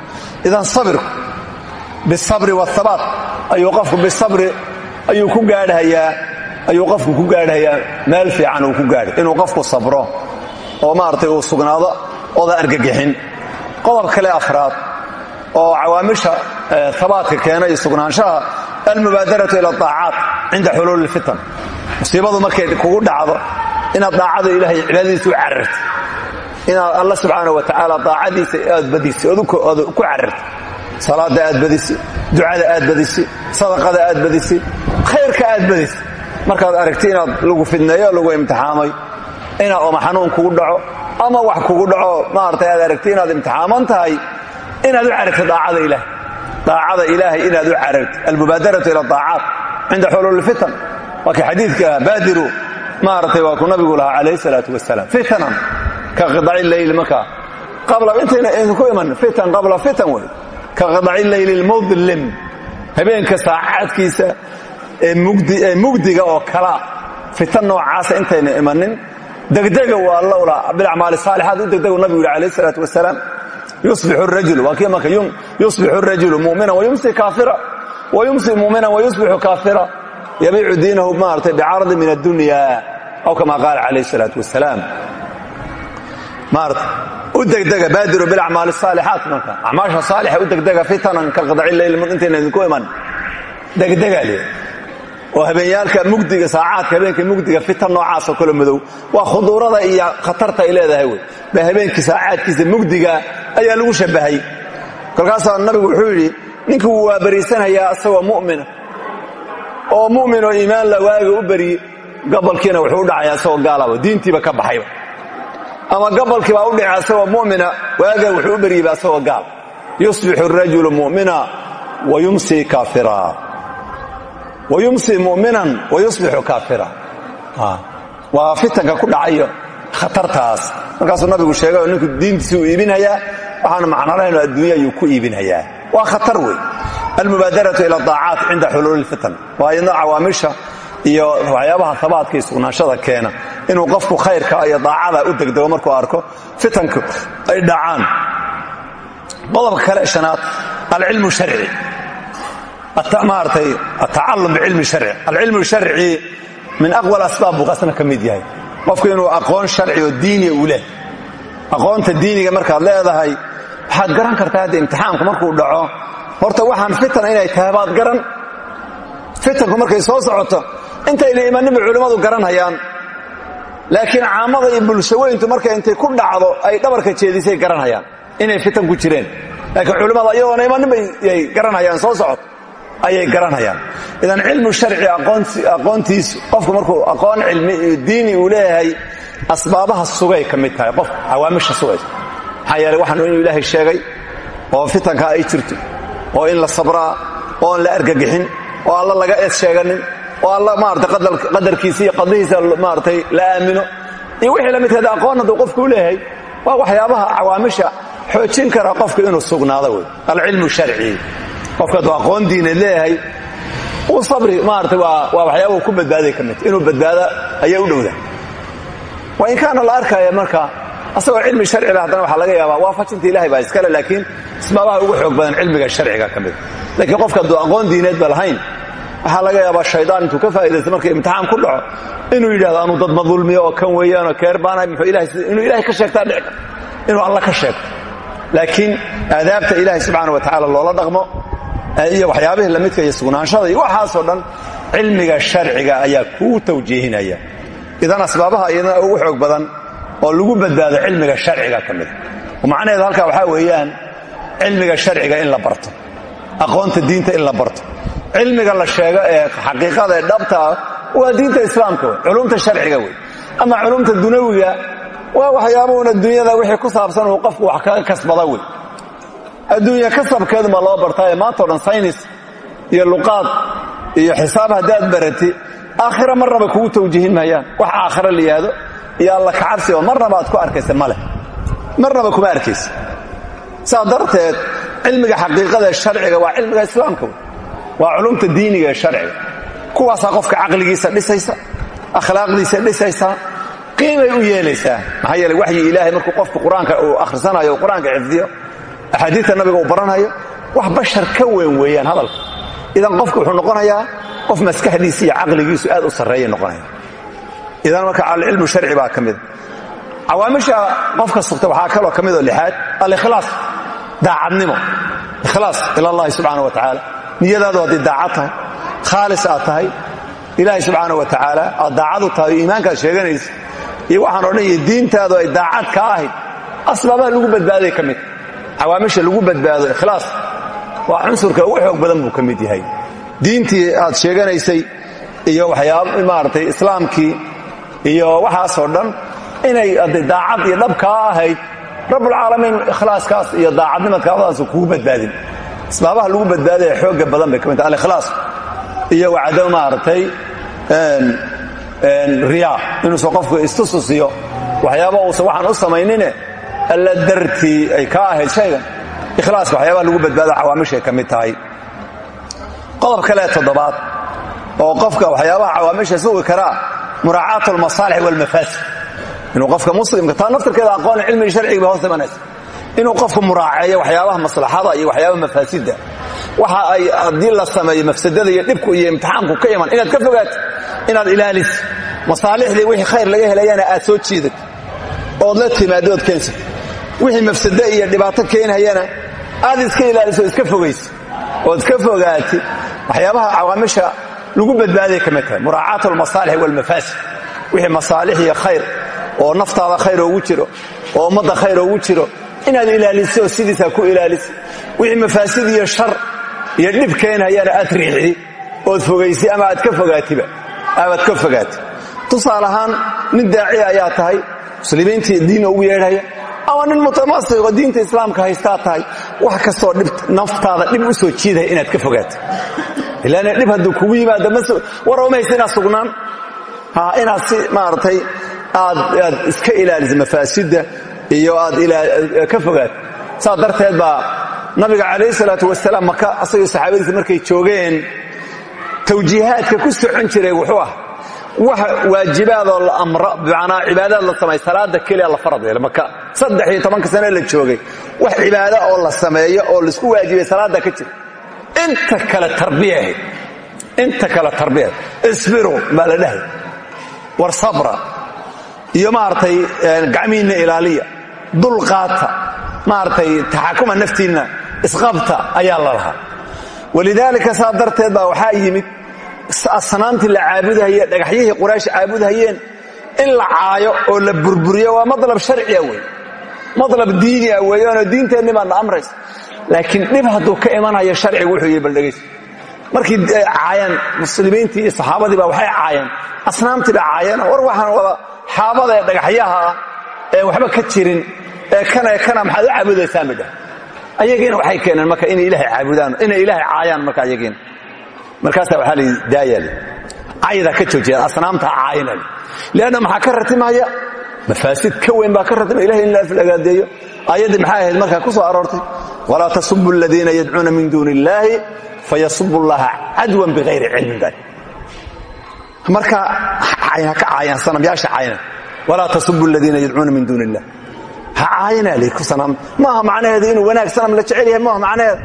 S1: Idan sabirku bisabri wahabaat ayuu qofku bisabri ayuu ku gaadhayaa ayuu qofku ku gaadhayaa meel fiican uu ku gaadhay inuu qofku sabro oo maaragtay uu sugnaado oda argagixin qodob kale afraad oo cawaamisha habaadka keena iyo sugnaanshaha almubaadaratu ila aacaat cinda xuluuli lfitan musiibadu markay kugu dhacdo inaad daacada ilahay cibaadadiisa u carartid inaad alla wa tacaala daacadiisa aad badisi ood ku carartid salaada aad badisi ducada aad badisi sadaqada aad badisi khayrka aad badisi. Markaad aragti inaad lagu fidneeyo lagu imtixaamay inaad oma xanuun kugu dhaco ama wax kugu dhaco maaragtay aad aragti inaad imtixaaman tahay inaad u carartid daacada ilahay daacada ilaahay inaad u carartid almubaadaratu ila aacaat cinda xuluuli fitan. Waa kii xadiidka baadiru maaragtay waa ku nabigu lahaa calayhi salaatu wasalaam fitanan ka qidaci leyl markaa. Qabla intayna idinku iman fitan qabla fitan wey ka qidaci leyli lmudlim habeenka saacaadkiisa ee mugdiga oo kalaa fitan noocaasa intayna imanin. Degdega waa lowla bilacmaali saalixaad u degdegu nabigu yidhi calayh salaatu wasalaam yusbixu rajulu waa kii marka yusbixu rajulu mu'minan wayumsi kaafira wayumsi mu'minan wayusbixu kaafira. Yabiicu diinahu maaragtay bicaradi min addunya aw kama qaala calayh salaatu wasalaam u degdega baadiru bilacmaali saalixaat marka. Acmaasha saalixa u degdega fitanan ka qadaci leyl intayna idinku iman. Degdega le oo habeenyaalka mugdiga saacaadka habeenka mugdiga fitan noocaasoo kale madow. Waa khuduurada iyo khatarta ay leedahay wey. Ba habeenkii saacaadkiisa mugdiga ayaa lagu shabahay. Kolkaasaa nabigu wuxuu yidhi ninkii wuu waabariisanayaa isagoo mu'mina oo mu'minoo iimaan la waaga u beriye gabolkiina wuxuu u dhacayaa isagoo gaalaba diintiiba ka baxayba ama gabolkii baa u dhacay isagoo mu'mina waaga wuxuu u beryeyba isagoo gaal. Yusbixu rajulu mu'mina wayumsii kaafira. Wayumsii mu'minan wayusbixu kaafira. Waa fitanka ku dhacayo khatartaas. Markaasuu nabigu sheegay oo ninku diintiisi uu iibinhayaa waxaanu macnolahaynoo adduunya ayuu ku iibinhayaa waa khatar wey almubaadaratu ila daacaat cinda xuluuli lfitan waa iyadna cawaamisha iyo waxyaabaha habaadka iyo sugnaanshada inuu qofku khayrka iyo daacada u degdego markuu arko fitanku ay dhacaan qodobka kale shanaad alcilmu sharci. Maaratay atacalum bicilmi sharci. Alcilmu sharci min aqwal asbaab buu qasna ka mid yahay. Qofku inuu aqoon sharci oo diiniya uu leh aqoonta diiniga markaad leedahay waxaad garan kartaa hadda imtixaanku markuu dhaco. Horta waxaan fitan inay tahay baad garan. Fitanku markay soo socoto intayna imaninba culimmadu garanhayaan laakiin caamada iyo bulshaweyntu markay intay ku dhacdo ay dhabarka jeedisay garanhayaan inay fitan ku jireen. Laakiin culimmada iyadoona imaninba ay garanhayaan soo socoto ayay garanhayaan idan cilmu sharci aqoontiisu qofku markuu aqoon cilmi diini uu leeyahay asbaabaha sugay ka tahay. Qof cawaamisha sugaysa maxaa waxaanu ilaahay sheegay oo fitanka ay jirto oo in la sabraa oo la argagixin oo alla laga eed sheeganin oo alla maarata qadarkiisa iyo qadihiisa maaratay la aamino. Iyo wixii la midkeeda aqoon hadduu qofku u leeyahay waa waxyaabaha cawaamisha xoojin kara qofku inuu sugnaado wey alcilmu sharci. Qofka hadduu aqoon diineed leeyahay uu sabri maarata waa waxyaabau ku badbaaday ka midta inuu badbaada ayaa u dhowda. Waa in kaana la arkaya marka asagoo cilmi sharcila haddana waxaa laga yaabaa waafajinta ilahay baa iskale laakiin isbaabaha ugu xoog badan cilmiga sharciga ka mida laakiin qofka hadduu aqoon diineed ba lahayn waxaa laga yaabaa shaydaan intuu ka faa'idaysta markii imtixaan ku dhaco. Inuu yidhahdo anuu dad madulmiyo oo kan weeyaanoo keer baanahay. Muxuu inuu ilahay ka sheegtaa dhici kar inuu alla ka sheegto. Laakiin aadaabta ilaahay subxaana wa tacaala loola dhaqmo iyo waxyaabihii lamidka iyo sugnaanshada iyo waxaasoo dhan cilmiga sharciga ayaa kuu tawjiihinaya. Idan asbaabaha iyadana ugu xoog badan oo lagu badbaado cilmiga sharciga ka mida macnaheedu halkaa waxaa weeyaan cilmiga sharciga in la barto. Aqoonta diinta in la barto cilmiga la sheego ee xaqiiqada ee ah waa diinta islaamka wey culumta sharciga wey ama culumta dunawiga waa waxyaabauna dunyada wixii ku saabsan uu qofku wax kaga kasbada wey adduunya kasabkeedu ma loo bartaaye maantao dhan iyo luqaad iyo xisaab haddaad barati aakhira marnaba kugu tawjiihin maayaan wax aakhira la yidhaahdo iyo alla kacabsi oo marnaba aad ku arkaysa ma leh. Marnaba kuma arkaysa. Saa darteed xaqiiqada ee sharciga waa cilmiga islaamka wey waa culumta diiniga ee sharciga kuwaasaa qofka caqligiisa dhisaysa akhlaaqdiisa dhisaysa qiimay u yeelaysaa. Maxaa yeele waxyi ilaahay markuu qofku qur'aanka uu akhrisanayo qur'aanka xifdiyo axaadiista nabiga uu baranayo wax bashar ka weyn weeyaan hadalka idan qofku wuxuu noqonayaa qof maskaxdiisa iyo caqligiisu aad u sarreeyay noqonaya. Idan marka alcilmu sharci baa ka mida qofka sugta waxaa kaloo ka midoo lixaad alikhlaas daacadnimo. Ikhlaas ila allahi subxaana wa tacaala niyadaadu hadday daacad tahay khaalis aad tahay ilaahay subxaana wa tacaala aad daacadu tahay oo iimaankaad sheeganaysa iyo waxaan o dhan iyo diintaadu ay daacad ka ahayd asbaabaha lagu badbaaday ka mid cawaamisha lagu badbaado ikhlaas waa cunsurka ugu xoog badan buu ka mid yahay. Diintii aad sheeganaysay iyo waxyaaba maaragtay islaamkii iyo waxaasoo dhan inay adday daacad iyo dhab kaa ahayd rabbulcaalamiin ikhlaaskaas iyo daacadnimadkaadaas kugu badbaadin asbaabaha lagu badbaadaya xooga badan bay ka mid tahay. Alikhlaas iyo wacdo maaragtay riyaa inuusan qofku istususiyo waxyaaba uusan waxaan u samaynine alla dartii ay ka ahayd shaygan. Ikhlaaska waxyaabaha lagu badbaado cawaamishay ka mid tahay. Qodob kale toddobaad oo qofka waxyaabaha cawaamisha sugi karaa muraacaat almasaalix walmafaasid inuu qofka muslimka taa naftarkeeda aqoon cilmiga sharciga bay hoos imanaysa inuu qofku muraaceeyo waxyaabaha maslaxada iyo waxyaabaha mafaasidda waxa ay haddii la sameeyo mafsadada iyo dhibku iyo imtixaanku ka iman inaad ka fogaato inaad ilaaliso masaalixdii wixii khayr laga helayana aad soo jiidato ood la timaado ood wixii mafsado iyo dhibaato keenhayana aad iska ilaaliso iska fogayso ood ka fogaati waxyaabaha cawaamisha lagu badbaaday ka mid tahay muraacaat almasaalix walmafaasid wixii masaalix iyo khayr oo naftaada khayr oogu jiro oo ummadda khayr oogu jiro inaad ilaaliso oo ku ilaaliso wixii mafaasid iyo shar iyo dhib keenhayana aad riixdi ood fogaysi ama aad ka fogaatiba? Amaad ka fogaati tusaale nin daaciya ayaa tahay. Muslimiintii diin ugu yeedhaya ama nin mutamasig oo diinta islaamka haystaa tahay. Wax kastoo naftaada dhib u soo jiidaya inaad ka fogaato ilaan dhib hadduu kugu yimaado war omaysa inaad sugnaan. Inaad si maaragtay aad iska ilaaliso mafaasidda iyo aad ka fogaato saas darteed baa nabiga calayhi salaatu wasalaam maka asagoo saxaabadiisa markay joogeen tawjiihaadka ku socon jiray wuxuu ah wax waajibaadoo la amro bimacnaa cibaadaad la samay salaada keliya la farad yeelo maka saddex iyo tobanka sane la joogay. Wax cibaado oo la sameeyo oo la isku waajibay salaadda ka jira. Inta kale tarbiya ahayd. Inta kale tarbiya isbiru baa la dhahay. War sabra. Iyo maaragtay gacmihiinna ilaaliya dulqaata maaragtay taxakuma naftiinna isqabta ayaa la lahaa. Walidaalika saa baa waxaa yimid asnaamtii la caabudahaye dhagaxyihii quraysh caabudahayeen in la caayo oo la burburiyo. Waa madlab sharciya wey madlab diiniya weeyaanoo diinteenni baana amraysa laakiin dhib hadduu ka imanayo sharcigu wuxuu yihi baldhegays markii caayeen muslimiintii iyo saxaabadii baa waxay caayeen asnaamtii baa caayeen war waxaan wada xaabada ee dhagaxyaha ah ee waxba ka jirin ee kana kana maxaad u caabudaysaan bay dhahay ayagiina waxay keeneen marka inay ilaahay caabudaan inay ilaahay caayaan marka ayagiina markaasaa waxaa layidhi daayale caydaa ka joojiyaan asnaamta caayinale leanna maxaa ka ratimaya? Mafaasid ka weyn baa ka ratimaya ilahay in la aflagaadeeyo. Aayaddii maxay ahayd markaa ku soo aroortay? Walaa tasubu aladiina yadcuuna min duuni illaahi fayasubu llaha cadwan bikayri cilmin. Ba marka ha ka caayaan sanamyaasha caayina walaa tasubu aladiina yadcuuna min duuni illah ha caayinaa lii ku sanam maaha macnaheedu inuu wanaag sanam la jecel yahay maaha macnaheedu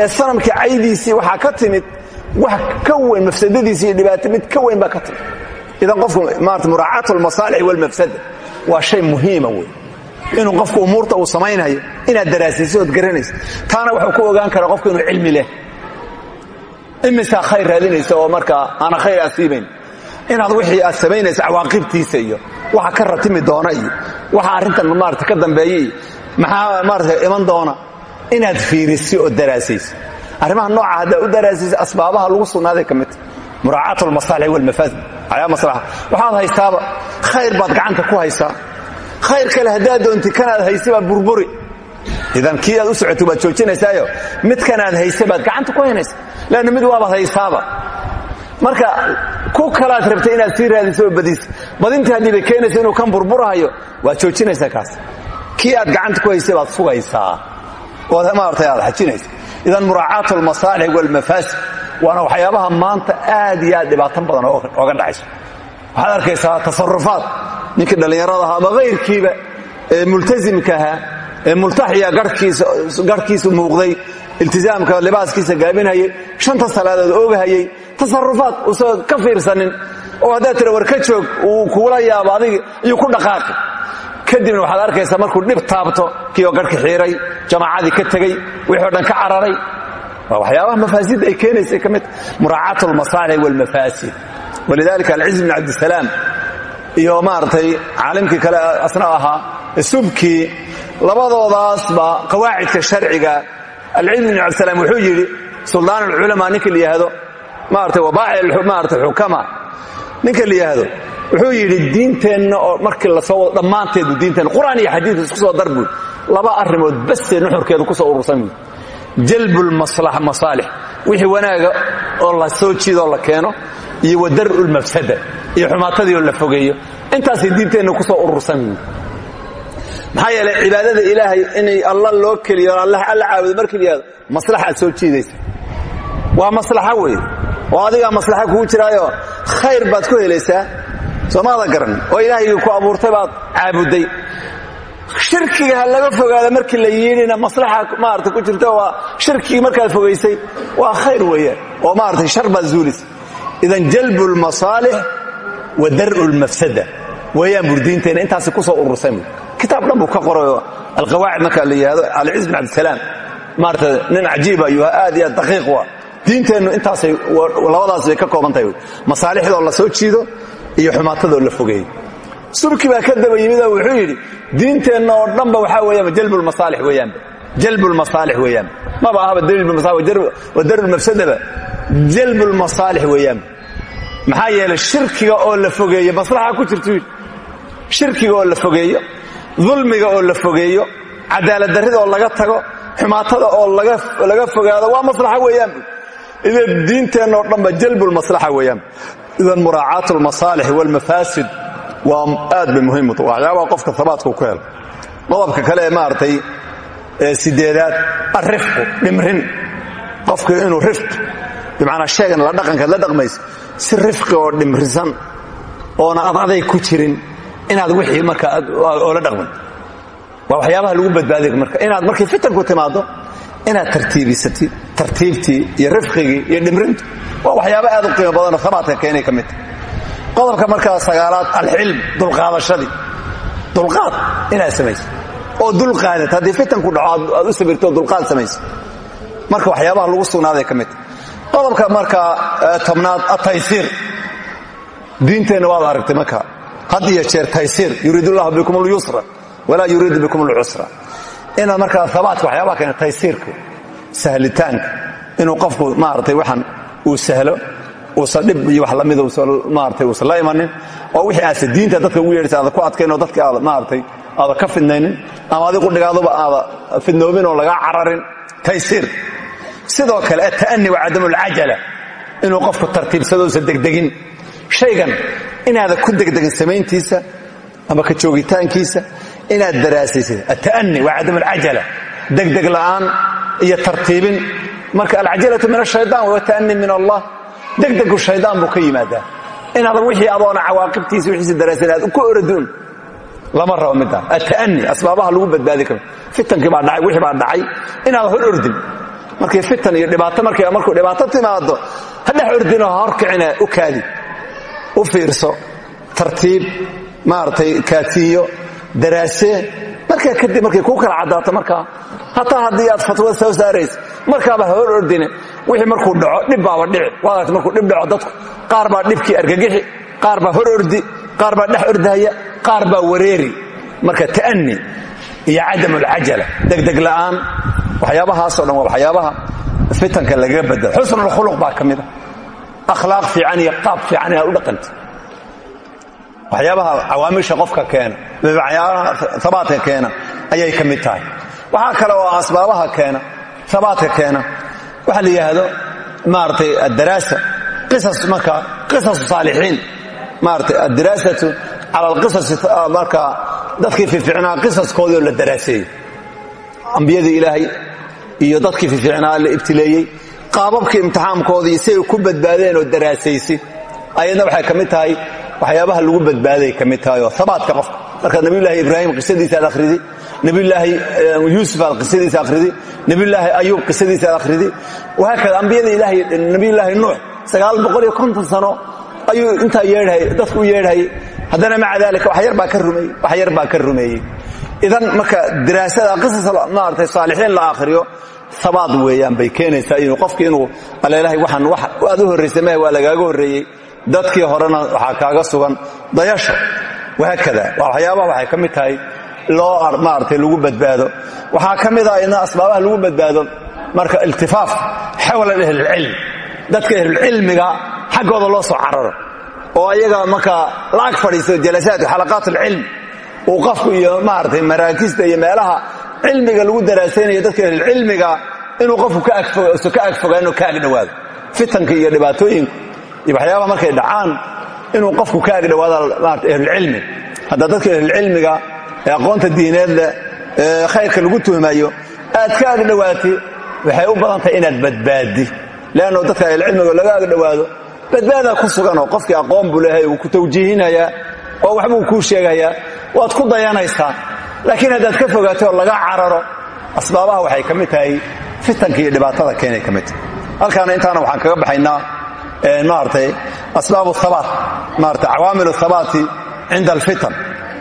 S1: ee sanamka caydiisii waxaa ka timid wax ka weyn mafsadadiisi iyo dhibaato mid ka weyn baa ka timid. Idan qofku maarata muraacaat almasaalix walmafsada waa shay muhiima wey inuu qofku umuurta uu samaynayo inaad daraasayso ood garanayso. Taana wuxuu ku ogaan karaa qofku inuu cilmi leh. Imisaa khayr raadinaysa oo markaa aana khayr asiibayn inaad wixii aad samaynaysa cawaaqibtiisa iyo waxa ka ratimi doona iyo waxa arrintan maarata ka dambeeya iyo maxaa maarata iman doona inaad fiirisi oo daraasayso arrimaha nooca haddaad u daraasaysa asbaabaha lagu sugnaaday ka midta muraacaat almasaalix walmafaasid ayaa maslaxa. Waxaad haystaaba khayr baad gacanta ku haysaa. Khayr kale haddaad doonti kanaad haysa baad burburi. Idan kii aad u socotay baad joojinaysaayo. Mid kanaad haysa baad gacanta ku haynaysa leanna mid waabaad haysaaba marka ku kalaad rabtay inaad sii raadiso oo badiso badintii haddii bay keenaysa inuu kan burburahayo waad joojinaysaa kaas. Kii aad gacanta ku haysay baad sugaysaa. Ood maartay aad xajinaysa. Idan muraacaat almasaalix walmafaasid waana waxyaabaha maanta aad iyo aad dhibaatan badan ooga dhacayso waxaad arkaysaa tasarufaad ninkii dhallinyarada ahaa ama hayrkiiba ee multasimka ahaa ee multaxiya garhkiisu muuqday iltizaamka libaaskiisa gaabinhayay shanta salaadood oogahayay. Tasarufaad u soo ka fiirsanin oo haddaad tira war ka joog uu kuula yaabo adig ayuu ku dhaqaaqi. Kadibna waxaad arkaysaa markuu dhib taabto kii oo garhka xiiray jamaacadii ka tegey wixii o dhan ka cararay. Waa waxyaabaha mafaasidda ay keenaysa ka mid muraacaat almasaalix walmafaasid walidalika alciz bn cabdisalaam iyo maaragtay caalimkii kale asna ahaa subkii labadoodaasba qawaacidka sharciga alciz bn cabdisalaam wuxuu yidhi suldaan alculamaa ninka la yidhaahdo maarata wabaaci maarata xukama ninka la yidhaahdo wuxuu yidhi diinteenna oo markii la soo wado dhammaanteedu diinteenna. Qur'aan iyo xadiidka isku soo dar buud laba arrimood basee nuxurkeedu ku soo urursan buud jalbu lmasaalix wixii wanaaga oo la soo jiidoo la keeno iyo wa dar'u lmafsada iyo xumaatadii oo la fogeeyo intaasay diinteenna ku soo urursan buud maxaa yeelay cibaadada ilaahay inay alla loo keliyo alla caabudo markii la yihahdo maslaxaad soo jiidaysa waa maslaxa weeye oo adigaa maslaxa kugu jiraayo khayr baad ku helaysaa. Soomaada garan oo ilaahaygi ku abuurtay baad caabuday. Shirkiga laga fogaada markii la yidhina maslaxa maarata ku jirta waa shirkigii markaad fogaysay waa khayr weeyaan oo maaratay shar baad idan jalbu lmasaalix wa dar'u lmafsada weeyaan burdiinteenna intaasi ku soo urursan. Kitaab dhan ka qorayo alqawaacid marka la yidhahdo alciz bin cabdisalaam maarata nin cajiiba ayuu aad iyo aad daqiiq wa diinteennu intaasay labadaas bay ka kooban tahay la soo jiido iyo xumaatadoo la fogeeyo subki baa ka daba yimidoo wuxuu yidhi diinteenna oo dhanba waxaa weeyaan jalbulmasaalix weeyaanba. Jalbulmasaalix weeyaanba. Maba ahaba darulmafsadaba jalbulmasaalix weeyaanba. Maxaa yeelay shirkiga oo la fogeeyo maslaxa ku jirtu yidhi. Shirkiga oo la fogeeyo dulmiga oo la fogeeyo cadaaladdarrida oo laga tago xumaatada oo laga fogaado waa maslaxa weeyaan idan diinteenna oo dhanba jalbulmaslaxa weeyaan. Idan muraacaat almasaalix waalmafaasid waa aad bay muhiim u waxyaabaha qofka habaadka ku helo. Qodobka kale ee maaragtay sideedaad alrifqu dhimrin. Qofku inuu rifq bimacnaa sheegan la dhaqankaad la dhaqmayso si rifqi oo dhimrisan oona ad aday ku jirin inaad wixii marka oola dhaqmin. Waa waxyaabaha lagu badbaaday marka inaad markay fitanku timaado inaad tartiibisatid tartiibtii iyo rifqigii iyo dhimrintu waa waxyaaba aad u qiimo badanoo habaadka keenay ka mid. Tahay qodobka markaa sagaalaad alxilm dulqaad inaad samayso oo dulqaadat haddii fitanku dhaco aad u sabirto dulqaad samayso marka waxyaabaha lagu sugnaaday ka qodobka markaa tobnaad ataysiir diinteenna waad aragtay marka had jeer taysiir yuriid ullahu bikum alyusra walaa yuriidu bikum alcusra inaad markaa habaadka waxyaabaha keena taysiirka sahlitaanka. Inuu qofku maaragtay waxaan uu sahlo uusan dhib iyo wax lamida maaragtay uusan la imanin oo wixii aadse diinta dadka ugu yeedhaysa ku adkayn dadka aada maaragtay aada ka fidnaynin ama adigu dhigaaduba aada fidnoobin oo lagaa cararin. Taysiir. Sidoo kale ata'ani wa cadamulcajala inuu qofku tartiibsado uusan degdegin. Shaygan inaadan ku degdegin samayntiisa ama ka joogitaankiisa inaad daraasaysid ata'ani waa cadam alcajala degdeg la'aan iyo tartiibin. Marka alcajalatu min ashayaan wata'ani min allah. Degdegu shaydaan buu ka yimaadaa. Inaadan wixii adoona cawaaqibtiisa wixiisa daraasan aad ku oraduun lama rabo midaan ata'ani asbaabaha lagu badbaadi karo. Fitankii baa dhacay wixii baa dhacay. Inaadan hor ordin. Markii fitan iyo dhibaato markii markuu dhibaato timaado ha dhex horkicina u kaadi. U fiirso. Tartiib maaragtay kaatiyo daraasee markaa kadib markay kuu kala caddaato markaa hataa haddii aad fatwad soo saaraysa markaaba hor ordine wixii markuu dhaco dhib baaba dhici. Waad aragta markuu dhib dhaco dadku. Qaar baa dhibkii argagixi qaar baa hor ordi qaar baa dhex ordahaya qaar baa wareeri. Marka ta'ani iyo cadam alcajala degdeg la'aan waxyaabahaasoo dhan waa waxyaabaha fitanka lagaga badalo xusnulkhuluq baa ka mida akhlaaq fiican iyo qaab fiican inaad u dhaqanta waxyaabaha cawaamisha qofka keena waxyaabaha habaadka keena ayay ka mid tahay. Waxaa kale oo asbaabaha keena habaadka keena. Waxa la yidhaahdo maaragtay addaraasa qisas marka qisasu saalixiin. Maaragtay addaraasatu cala alqisasi marka dadkii fiicnaa qisaskoodii oo la daraaseeyey. Ambiyadii ilaahay iyo dadkii fiicnaa la ibtileeyey. Qaababkii imtixaamkoodii si ay ku badbaadeen oo daraasaysi ayadna waxay ka mid tahay waxyaabaha lagu badbaaday ka tahay oo habaadka qofka marka nabiyulaahi ibraahim qisadiisa aad akhridi nabiyulaahi yuusuf aad qisadiisa akhridi nabiyulaahi ayuub qisadiisa aad akhridi wahaakada ambiyada nabiyulaahi nuux sano ayuu intaa yeedhay dadku u yeedhayay haddana maca wax yar baa ka rumeeyey wax yar baa ka rumeeyey. Idan marka daraasada qisas maaragtay saalixiin la akhriyo habaad weeyaan bay keenaysaa inuu qofki inuu aleelahay wax aad u horraysay mah waa lagaaga horreeyey dadkii horena waxaa kaaga sugan dayasho. Wahaakada waa waxyaabaha waxay ka mid tahay loo maaragtay lagu badbaado. Waxaa ka ah ina asbaabaha lagu badbaado marka iltifaaf xawla ahlilcilm. Dadka ahlulcilmiga xaggooda loo soo cararo. Oo ayaga markaa la ag fadhiisto jalasaadka xalaqaat alcilm uu qofku iyo maaragtay maraakista iyo meelaha cilmiga lagu daraasaynayo dadka ahlulcilmiga inuu qofku ka agfogaano ka agdhowaado fitanka iyo dhibaatooyinku iyo waxyaabaha markay dhacaan inuu qofku ka agdhowaado maarata ahlulcilmi hadda dadka ahlulcilmiga ee aqoonta diineed leh ee khayrka lagu tuhmayo aad ka agdhowaatay waxay u badan tahay inaad badbaadi. Leanno dadka ahlulcilmiga laga agdhowaado badbaadaa ku suganoo qofkii aqoon buu leehay uu ku tawjiihinayaa oo waxbuu kuu sheegayaa waad ku dayanaysaa laakiin haddaad ka fogaato oo laga cararo asbaabaha waxay ka mid tahay fitanka iyo dhibaatada keenay ka mid. Tahay halkaana intaana waxaan kaga baxaynaa maaragtay asbaabu habaat maarata cawaamil habaati cinda alfitan.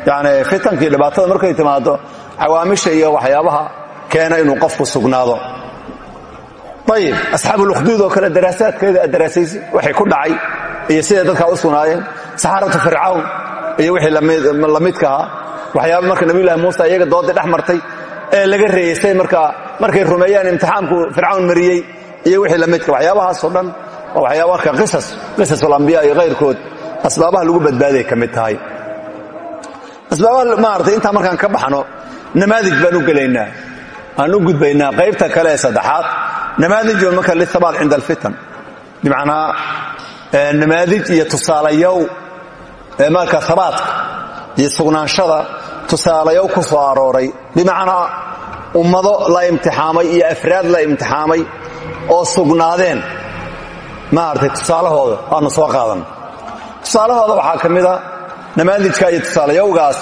S1: Yani fitankii dhibaatada markay timaado cawaamisha iyo waxyaabaha keena inuu qofku sugnaado. Ayib asxaabulukduud oo kale daraasaadkeeda aad daraasaysi waxay ku dhacay. Iyo siday dadkaa u sugnaayeen saxaaratu fircawn iyo wixii la midkahaa waxyaaba marka nabiyulahi muusa iyaga doodii dhex martay ee laga reeyeystay markay rumeeyaan imtixaamku fircawn mariyey iyo wixii la midka. Waxyaabahaasoo dhan waa waxyaaba marka qisas qisasul ambiya iyo kayrkood asbaabaha lagu badbaaday ka mid tahay. Asbaaba maaragtay intaa markaan ka baxno namaadij baan u gelaynaa. Aan u qaybta kale ee saddexaad. Namaadij marka lihabaat cinda alfitan. Bimacnaa namaadij iyo tusaalayow marka habaadka iyo sugnaanshada tusaalayow ku soo arooray. Bimacnaa ummado la imtixaamay iyo afraad la imtixaamay oo sugnaadeen maaragtay tusaalahooda waanu soo qaadanna tusaalahooda waxaa ka mida namaadijka iyo tusaalayowgaas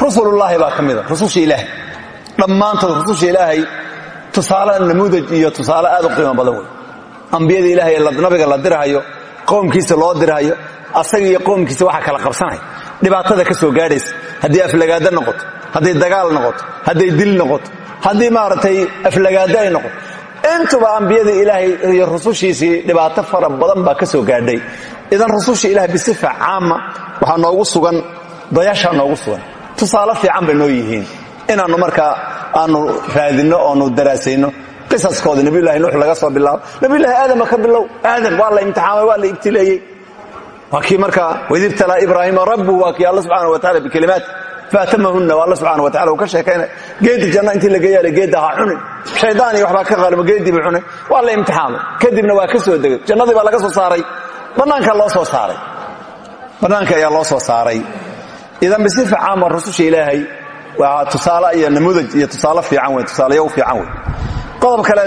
S1: rusulullaahi baa ka mida ilaahay. Dhammaantood rususha ilaahay tusaale namuudaj iyo tusaale aad u qiimo badan wey ilaahay ee nabiga la dirhayo qowmkiisa loo dirhayo asaga iyo qowmkiisa waxa kala qabsanaya dhibaatada ka soo gaadhaysa aflagaado noqoto hadday dagaal noqoto hadday dil noqoto haddii maaragtay aflagaado ay noqoto intuba ambiyada ilaahay iyo rusushiisii dhibaato fara badan baa ka soo gaadhay. Idan rususha ilahay bisifa caama waxaa noogu sugan dayashaa noogu sugan. Tusaale fiican bay noo yihiin. Inaannu markaa aanu raadinno oonu daraasayno qisaskooda nabiyulahi nuux laga soo bilaabo. Nabiyulahi aadama ka bilow. Aadam waa la imtixaamay waa la ibtileeyey waa kii markaa waid ibtalaa ibraahiima rabbuhu waa wa tacala bikelimaat faatamahunna waa alla subxana wa tacala uu ka sheekaynaya geeddi janna intii laga yeelay geedda ha cunin shaydaan iyo waxbaa ka qalimo geeddii buu cunay waa la imtixaamay kadibna waa ka soo degay jannadii baa laga soo saaray bannaanka loo soo saaray bannaanka ayaa loo soo saaray idan bisifa caama rususha ilaahay waa tusaale iyo namuudaj iyo tusaale fiican wey tusaalayow fiican wey qodob kale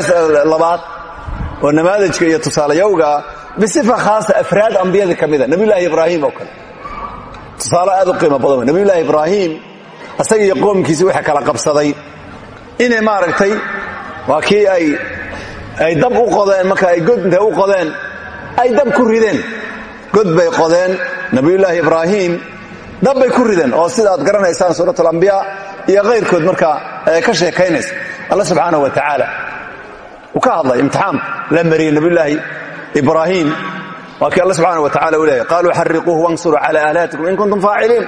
S1: labaad oo namaadajka iyo tusaalayowgaa bisifa khaasa afraad ambiyada ka mida nabiyulaahi ibraahim oo kale tusaale aad u qiimo badan. Wey nabiyulaahi ibraahim asaga iyo qoomkiisii waxa kala qabsaday. Inay maaragtay waa kii ay dab u qodeen. Marka ay god u qodeen ay dab ku rideen. God bay qodeen. Nabiyulaahi ibraahim dab bay ku rideen. Oo sida aad garanaysaan suurat alambiyaa iyo kayrkood markaa ka sheekaynaysa alla subxaana wa tacaala uu ka hadlay imtixaan la mariyey nabiyulaahi ibraahim waa kii alla subxana wa tacala u leeyahy qaluu xariquuhu wansuruu cala aalaatikum in kuntum faaciliin.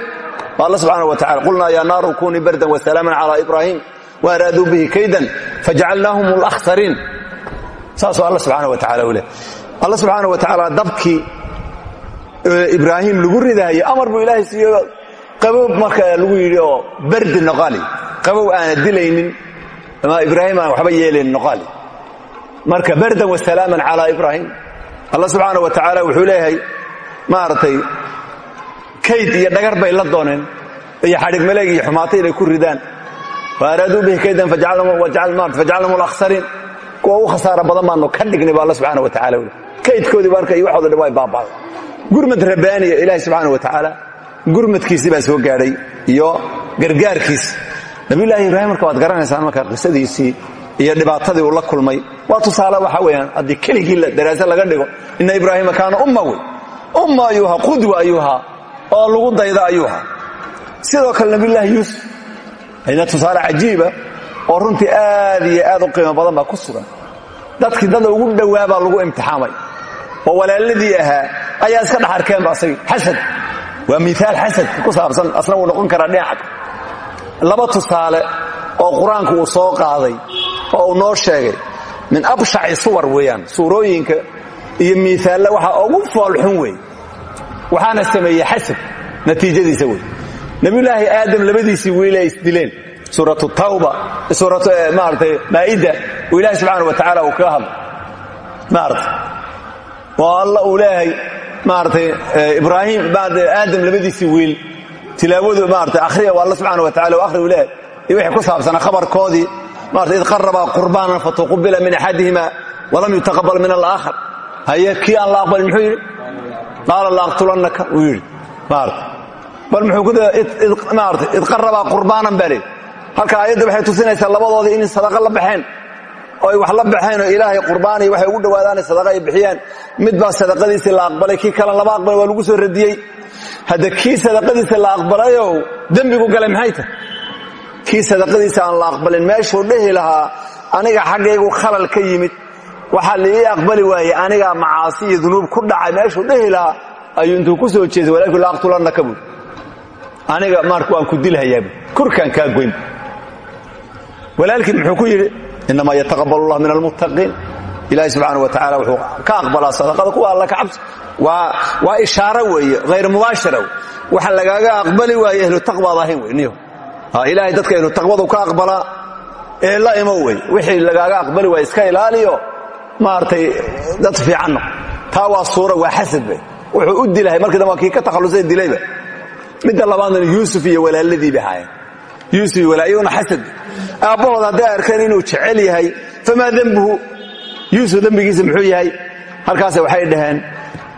S1: Waa alla subxana wa tacala qulnaa yaa naaru kunii bardan wasalaaman cala ibraahim waaraaduu bihi kaydan fajacalnaahum alakhsariin. Saasuu alla subxaana wa tacala u leeyahy alla subxaana wa tacaala dabkii ibraahim lagu ridaayo amar buu ilaahay siiyo qabow marka lagu yidhi oo bardi noqali. Qabow aana dilaynin ama ibraahim aan waxba yeelayn noqali. Marka bardan wasalaaman calaa ibraahim allah subxaana wa tacaala wuxuu leeyahay maaragtay kayd iyo dhagar bay la dooneen iyo xadhig maleeg iyo xumaato inay ku ridaan. Wa araaduu bihi kaydan fajacalnahum alakhsariin. Kuwa u khasaara badan baanu ka dhignay ba alla subxana wa tacala ule kaydkoodii marka iyo waxooda dhan way baaba'day. Gurmad rabbaaniya ilaahi subxaana wa tacaala gurmadkiisii baa soo gaadhay iyo gargaarkiisi nabiyulaahi ibraahim marka waad garanaysaan marka qisadiisii iyo dhibaatadii uu la kulmay. Waa tusaale waxa weeyaan haddii keligii daraase laga dhigo ina ibraahiima kaana umma wey umma ayuuha qudwa ayuuha oo lagu dayda ayuuha sidoo kale nabiyulaahi yuusuf ayna tusaale cajiiba oo runtii aad iyo aad u qiimo badan baa ku sugan. Dadkii dad ugu dhowaa baa lagu imtixaamay. Oo walaaladii ahaa ayaa iska dhex arkeenba asagii. Xasad. Waa miaal xasadka ku saabsan asna wuu noqon karaa dhinaca. Laba tusaale oo qur'aanku soo qaaday oo uu noo sheegay min abshaci suwar weeyaan suurooyinka iyo miaalle waxa ugu foolxun wey waxaana sameeyey xasad natiijadiisa wey nabiyulaahi aadam labadiisii wiil ay isdileen suuratu tawba suuratu maaratay maa'ida uu ilaahi subxaana wa tacaala uu kaga hadlo maarata oo alla uu leeyahay maaratay ibraahim aadam labadiisii wiil tilaawadu maarata akhriya oo alla subxana wa tacala u akhri uu leeyahay iyo wixii ku saabsanaa khabarkoodii maarata id qarabaa qurbaanan fatuqubila min axadihima walam yutaqabal min alaakhar. Haye kii aan la aqbalin muxuu yidhi? Qaala laaqtulannaka uu yidhi. Maarata bal muxuu ku maarata id qarabaa qurbaanan baa leeyi halka aayadda waxay tusinaysaa labadoodii inay sadaqa la baxeen. Oo ay wax la baxeen oo ilaahay qurbaan iyo waxay ugu dhowaadaanay sadaqa ay bixiyeen mid baa sadaqadiisii la aqbalay kii kalen lama aqbalay waa lagu soo radiyey. Hadda kii sadaqadiisa la aqbalayow dembigu galay maxay tahay kii sadaqadiisa aan la aqbalin meeshuu dhehi lahaa aniga xaggaygu khalal ka yimid waxaa la ii aqbali waayey anigaa macaasi iyo dunuub ku dhacay meeshuu dhehi lahaa ayuu intuu ku soo jeeday walaakin la aqtulannaka buui aniga maarka waan ku dilhayaabu kurkaan kaa goyn. Walaalkiin muxuu ku yidhi inamaa yataqabal allah min almuttaqiin ilaahi subxaana wa tacala wuxuu ka aqbalaa sadaqada kuwa alla ka cabsi. Waa ishaaro weeye hayr mubaashara waxa lagaaga aqbali waaye ahlu taqwaad ahayn wey niyo ilaahay dadka ahlu taqwadu ka aqbalaa ee la imo wey. Wixii lagaaga aqbali waaye iska ilaaliyo. Maaragtay dad fiicanno taa waa suura waa xasad wuxuu u dilahay markii dambe waa ka takhallusay dilayba midda labaadna yuusuf iyo walaaladiiba ahaayeen. Yuusuf iyo walaalayaguna xasad aabbahood hadday inuu jecel yahay famaa dembuhu yuusuf dembigiisa muxuu yahay? Halkaase waxay dhaheen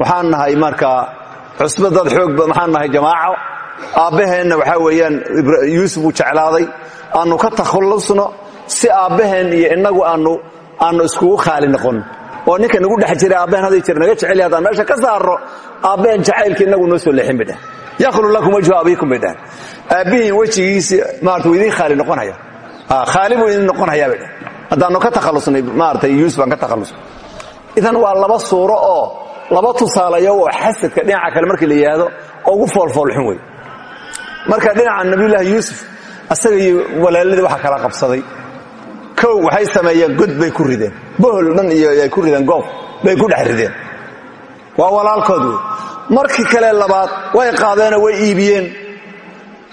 S1: waxaan nahay markaa cusba dad xoog waxaan nahay jamaaco aabbaheenna waxaa weeyaan yuusuf uu jeclaaday aannu ka takhallusno si aabbaheen iyo innagu aanu aannu iskugu khaali noqon. Oo ninka nagu dhex jira aabbahen haday jir naga jecel haddaan meesha ka saarro aabbaheen jacaylka innagu noo soo leexin bay dhaheen yakhlu lakum wajhu abiikum bay dhaheen aabbihiin wejigiisi maarata khaali noqonaya. Khaali buu idin noqonayaa bay haddaannu ka takhallusnay maaratay yuusuf aan ka takhallusnay idan waa laba suuro oo laba tusaalayo oo xasadka dhinaca kale markii la yidhaahdo ugu foolfoolxun wey marka dhinaca nabiyulaahi yuusuf asaga iyo walaaladii waxa kala qabsaday. Kow waxay sameeyeen god bay ku rideen. Bohol dhan iyo ay ku rideen goof bay ku dhex rideen. Waa walaalkood wey. Markii kale labaad way qaadeenoo way iibiyeen.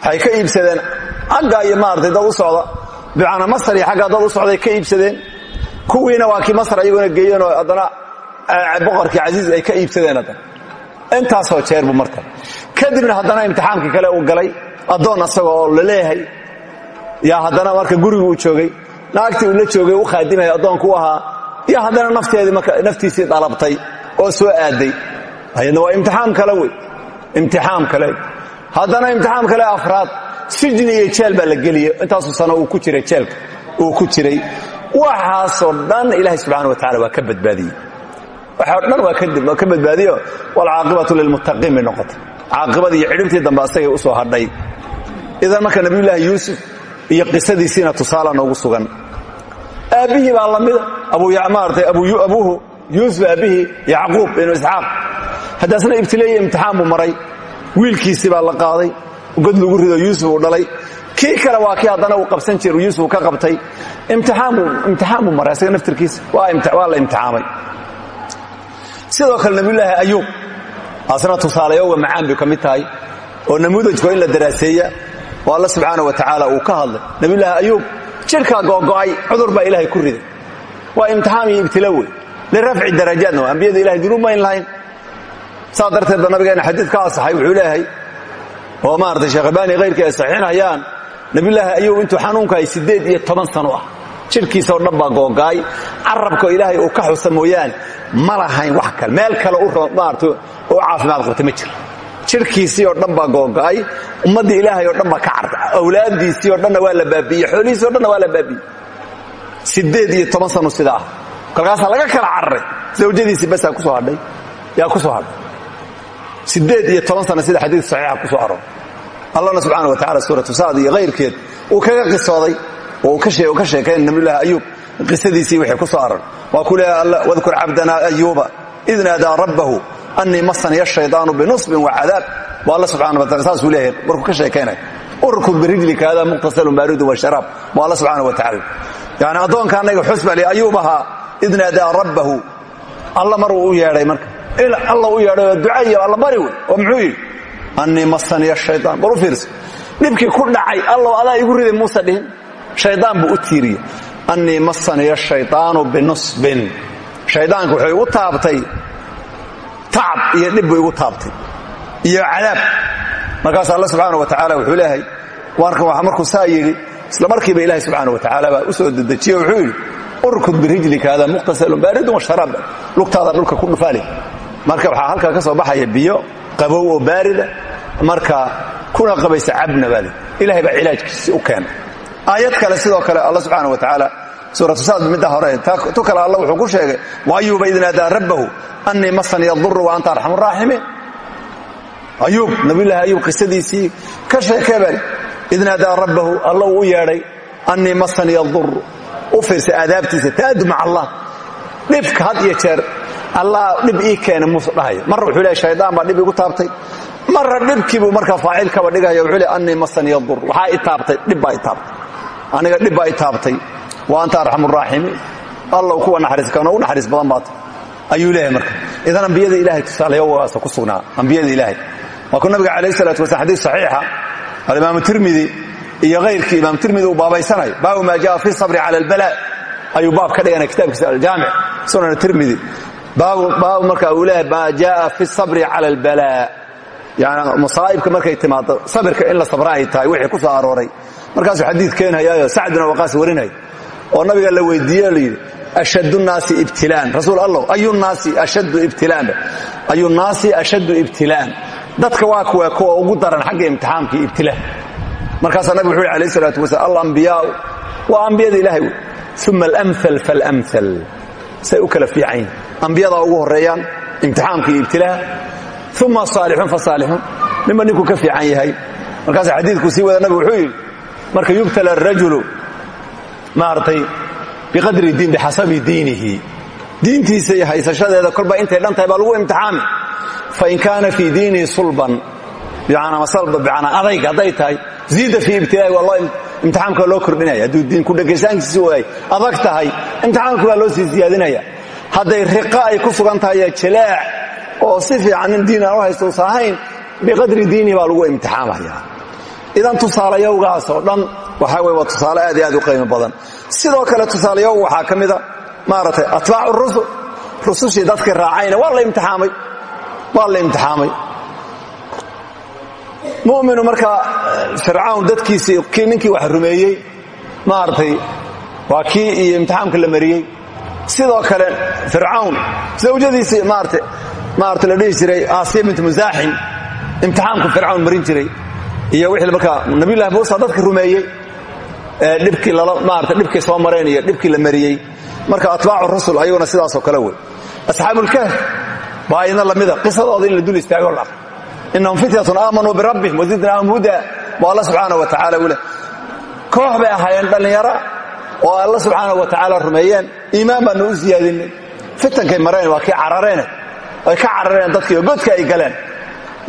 S1: Waxay ka iibsadeen agga iyo maaragtay dad u socda. Bimacnaa masar iyo xaggaa dad u socday ka iibsadeen. Kuwiina waa kii masar ayaguna geeyeenoo haddana boqorkii casiis ay ka iibsadeen haddana intaasoo jeer buu marka kadibna haddana imtixaankii kale uu galay addoon asaga oo la leeyahay. Yaa haddana marka gurigu uu joogay naagtii uu la joogay u khaadimaya addoonku u ahaa iyo haddana naftiisii dhalabtay oo soo aaday. Ayadna waa imtixaam kale wey imtixaam kale. Haddana imtixaam kale afraad sijni iyo jeel baa la geliye intaasuu sano uu ku jiray jeelka uu ku jiray. Waxaasoo dhan ilaahay subxana wa tacala waa ka badbaadiyey waxoo dhan waa ka badbaadiyo. Walcaaqibatu lilmuttaqiin bay noqotay. Caaqibadii iyo cidhibtii dambe u soo hadhay. Idan marka nabiyulaahi yuusuf iyo qisadiisiina tusaala noogu sugan. Aabbihii baa lamida abumaarata abuuhu yuusuf aabbihii yacquub binu isxaaq. Haddaasna ibtileeye imtixaan buu maray. Wiilkiisii baa la qaaday. God lagu rido yuusuf uu dhalay. Kii kale waa kii haddana uu qabsan jir yuusuf ka qabtay. Imtixaan buu maray asaga naftirkiisa. Waa la imtixaamay sidoo kale nabiyulaahi ayuub asna tusaalayoga macaan bay ka mid tahay oo namuudajko in la daraaseeya oo alla subxaana wa tacaala uu ka hadlay. Nabiyulaahi ayuub jidhkaa googo'ay cudur baa ilaahay ku riday. Waa imtixaam iyo ibtila wey lirafci darajaatna waa ambiyada ilahay dunuub mayn lahayn. Saa darteed ba nabigeena xadiid ka asaxay wuxuu leeyahay oo maarata sheekh albaani hayrkii ay saxiixinayaan? Nabiyulaahi ayuub intuu xanuunkahay siddeed iyo toban sano ah jidhkiisaoo dhan baa googo'ay carabkao ilaahay uu ka xusa mooyaane. Ma lahayn wax kale. Meel kale maarata u caafimaad qabta ma jiro. Jidhkiisii oo dhan baa googo'ay ummaddii ilaahay oo dhan baa ka carta awlaaddiisii oo dhanna waa la baabiiyey. Xoolihiisii o dhanna waa la baabiiyey. Siddeed iyo sidaa. Ah laga kala cararay zawjadiisii basaa ku soo hadhay. Yaa ku soo hadhay. Siddeed iyo toban sano sida xadiid saxiixa ku soo aroor allahna subxaana wa tacala suuratu sacd iyo hayrkeed uu kaga qisooday oo ka sheekayn nabiyulaahi ayuub. Qisadiisii wixii ku soo aroor waa ku leeyahay wadkur cabdana ayuuba id naadaa rabbahu annii masaniya shaydaanu binusbin wa cadaab. Waa alla subxana wa taala saasuu leeyahay. Markuu ka sheekaynaya urkud birijlika hada muqtasalun baaridun wa sharaab. Waa alla subxaana wa tacala yani addoonka annaga xusbali ayuub ahaa id naadaa rabbahu. Alla maruu u yeedhay marka. Alla u yeedhay oo ducaiyo alla bari wey oo muxuu yidhi annii masaniya shayaan bal u fiirso dhibkii ku dhacay allow adaa igu riday muuse dhihin shaydaan buu u tiiriyey annii masaniya shaydaanu binusbin. Shaydaanku wuxuu igu taabtay tacab iyo dhib buu igu taabtay iyo cadaab. Markaas alla subxaana wa tacaala wuxuu leeyahay markuu saa yidhi isla markiiba ilahi subxaana wa tacaala baa u soo dedejiye wuxuu yidhi urkud birijlika hada muqtasalun baaridun washaraab lugtaada dhulka ku dhufaali. Marka waxaa halkaa ka soo baxaya biyo qabow oo baarida marka kuna qabaysa cabna baali. Ilahay baa cilaajkiisi u keena aayad kale sidoo kale alla subxaana wa tacaala suuratu saad midda hore tu kale alla wuxuu ku sheegay waayuuba id naadaa rabbahu annii masani yaduru wa anta arxamu raaximiin ayuub nabiyulaahi ayuub qisadiisii ka sheekee bali id naadaa rabbahu alla u yeedhay annii masani yaduru u fiirsa aadaabtiisa taadu maca allah. Dhibka had iyo jeer allah dhib ii keena muuse dhahayo marra wuxuu leehay shaydaan baa dhib igu taabtay. Marra dhibkiibuu markaa faacilkaba dhigaya wuxuu leey annii masani yadur waxaa i taabtay dhib baa i taabtay aniga dhib baa i taabtay. Wa anta arxamu raaximiin allow kuwa naxariis ka noogu naxariis badan baata ayuu leeyahay marka. Idan ambiyada ilahay tusaalayawaasa ku sugnaa. Ambiyada ilaahay. Waa ku nabiga calayh salaatu wasalaam xadiis saxiixa. Alimaamu tirmidi iyo hayrkii imaam tirmidi uu baabaysanayo baabu maa jaa fi sabri cala albala ayuu baab ka dhigana kitaabkiisa aljaamic sunan tirmidi baabu marka uu leeyahay maa jaa fi sabri cala albala yani masaa'ibka markay timaado sabirka in la sabra ay tahay wixii ku soo arooray. Markaasuu xadiid keenhayaayo sacd bin waqaas warinay. Oo nabiga la weydiiye la yidhi ashaddu nnaasi ibtilaan. Rasuul allah ayunaasi ashaddu ibtilaan? Ayunaasi ashaddu ibtilaan. Dadka waa kuwa kuwa ugu daran xagga imtixaamkii ibtilaa markaasaa nabig wuxu yhi alayh salaatu wasalaam alambiyaau waa ambiyada ilahay wey. Uma alamal faalamal say u kala fiican yihiin ambiyadaa ugu horeeyaan imtixaamka iyo ibtilaa uma asaalixuun fasaalixuun ninba ninkuu ka fiican yahay? Markaasaa xadiidkuu sii wada nabig wuxuu yidhi marka yubtala arajulu maaragtay biqadri diin bixasabi diinihi. Diintiisa iyo haysashadeeda kolba intay dhan tahay baa lagu imtixaami. Fain kaana fii diinihi sulban bimacnaa adayg hadday tahay ziida fii ibtilaahi waa loo imtixaamka loo kordhinaya. Hadduu diin kudhegaysaankiisi waay adag tahay imtixaamka baa loo sii siyaadinaya. Hadday riqa ay ku sugan tahay jalaac oo si fiican nin diin aan u haysto usa ahayn biqadri diinihi baa lagu imtixaamaya. Idan tusaalayowgaas oo dhan waxaa wey waa tusaale aad iyo aad u qiimo badan. Sidoo kale tusaalayowga waxaa ka mida maaragtay atbaacu rusul rusushii dadkii raacayna waa la imtixaamay. Waa la imtixaamay. Muminu markaa fircawn dadkiisii kii ninkii wax rumeeyey maaragtay waa kii iyo imtixaamka la mariyey. Sidoo kale fircawn zawjadiisii maarata maarata la dhihi jiray aasiya bint musaaxin imtixaamku fircawn marin jiray iyo wixii markaa nabiyullahi muusa dadka rumeeyey ee dhibkii maarata dhibkii soo mareen iyo dhibkii la mariyey. Marka atbaacu rusul ayaguna sidaasoo kale wey. Asxaabulkahf baa ayadna lamida qisadooda in la dul istaago la inahum fityatun aamanuu birabbihim wazidnaahum huda buu alla subxaana wa tacala u leh. Koox bay ahaayeen dhallinyara oo alla subxaana wa tacaala rumeeyeen. Iimaan baanu u siyaadinay fitankay mareen waa kii carareene ay ka carareen dadkiiyo godka ay galeen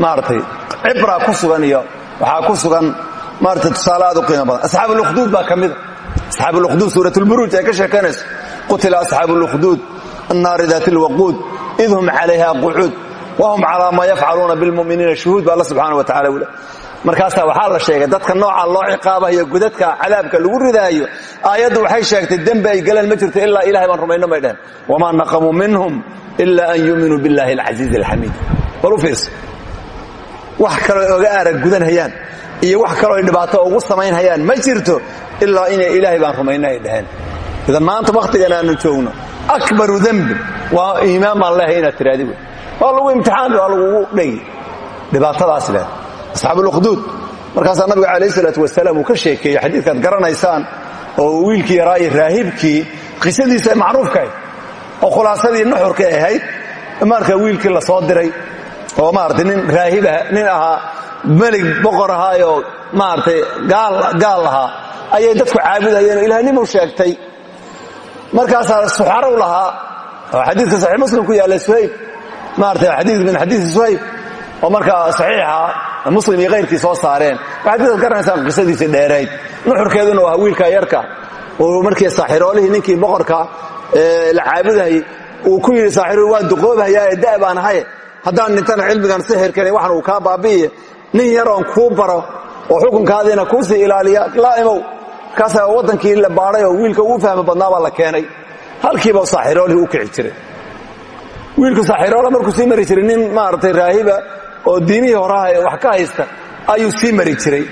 S1: maaragtay cibra ku sugan iyo waxaa ku sugan maarata tusaale aad u qiimo badan asxaab اlukhduud baa ka mida asxaab اlukhduud suurat اlburuuj ay ka sheekaynayso qutila asxaabu اlukhduud annaari daati اlwaquud id hum calayha qucuud wahum calaa maa yafcaluuna bilmuminiina shuhuud ba alla subxana wa tacala u leh markaasaa waxaa la sheegay dadka nooca loo ciqaabayo godadka cadaabka lagu ridaayo aayaddu waxay sheegtay dembi ay galeen ma jirto ilaa ilahay baan rumayno may dheheen wamaa naqamuu minhum ila an yuuminuu biاllahi alcasiiz alxamiid bal u fiirso wax kaloo oga aarag gudanhayaan iyo wax kaloo dhibaato ugu samaynhayaan ma jirto ilaa inay ilaahay baan rumayno ay dhaheen. Idan maanta wakhtigan aanu joogno akbaru dembin waa iimaan baan leehay inaad tiraadi wey waa lagu imtixaami waa lagugu dhegi dhibaatadaas leh asxaabuulukduud markaasaa nabiga calayh isalaatu wasalaam uu ka sheekeeyey xadiidkaad garanaysaan oo wiilkii yaraa iyo raahibkii qisadiisa ay macruufkahay oo khulaasadii nuxurkay ahayd marka wiilkii la soo diray oo maarata nin raahibah nin ahaa melig boqor ahaayoo maaragtay gaal ahaa ayay dadku caabudayeen. Oo ilahnimuu sheegtay. Markaasaa suxarow lahaa oo xadiidka saxiix muslim ku yaalla suhayb maarata xadiid min xadiidi suhayb oo markaa saxiixa muslim iyo soo saareen waxaad garanaysaan qisadiisii dheerayd. Nuxurkeeduna waa wiilka yarka. Oo markii saaxiroolihii ninkii boqorka la caabudahayey uu ku yidhi saaxiru waa duqoobhayaa ee da' baan ahaye haddaan cilmigan sixirkani waxan uu kaa baabi'iye. Nin yaroon kuu baro oo xukunkaadiina kuu sii ilaaliya laa imow. Markaasaa waddankii la baadhay oo wiilka ugu fahmi badnaa baa la keenay. Halkiiba saaxiroolihii u kici jiray. Wiilku saaxiroola markuu sii mari jiray nin maaragtay raahiba oo diinihii horaha ee wax ka haysta ayuu sii mari jiray.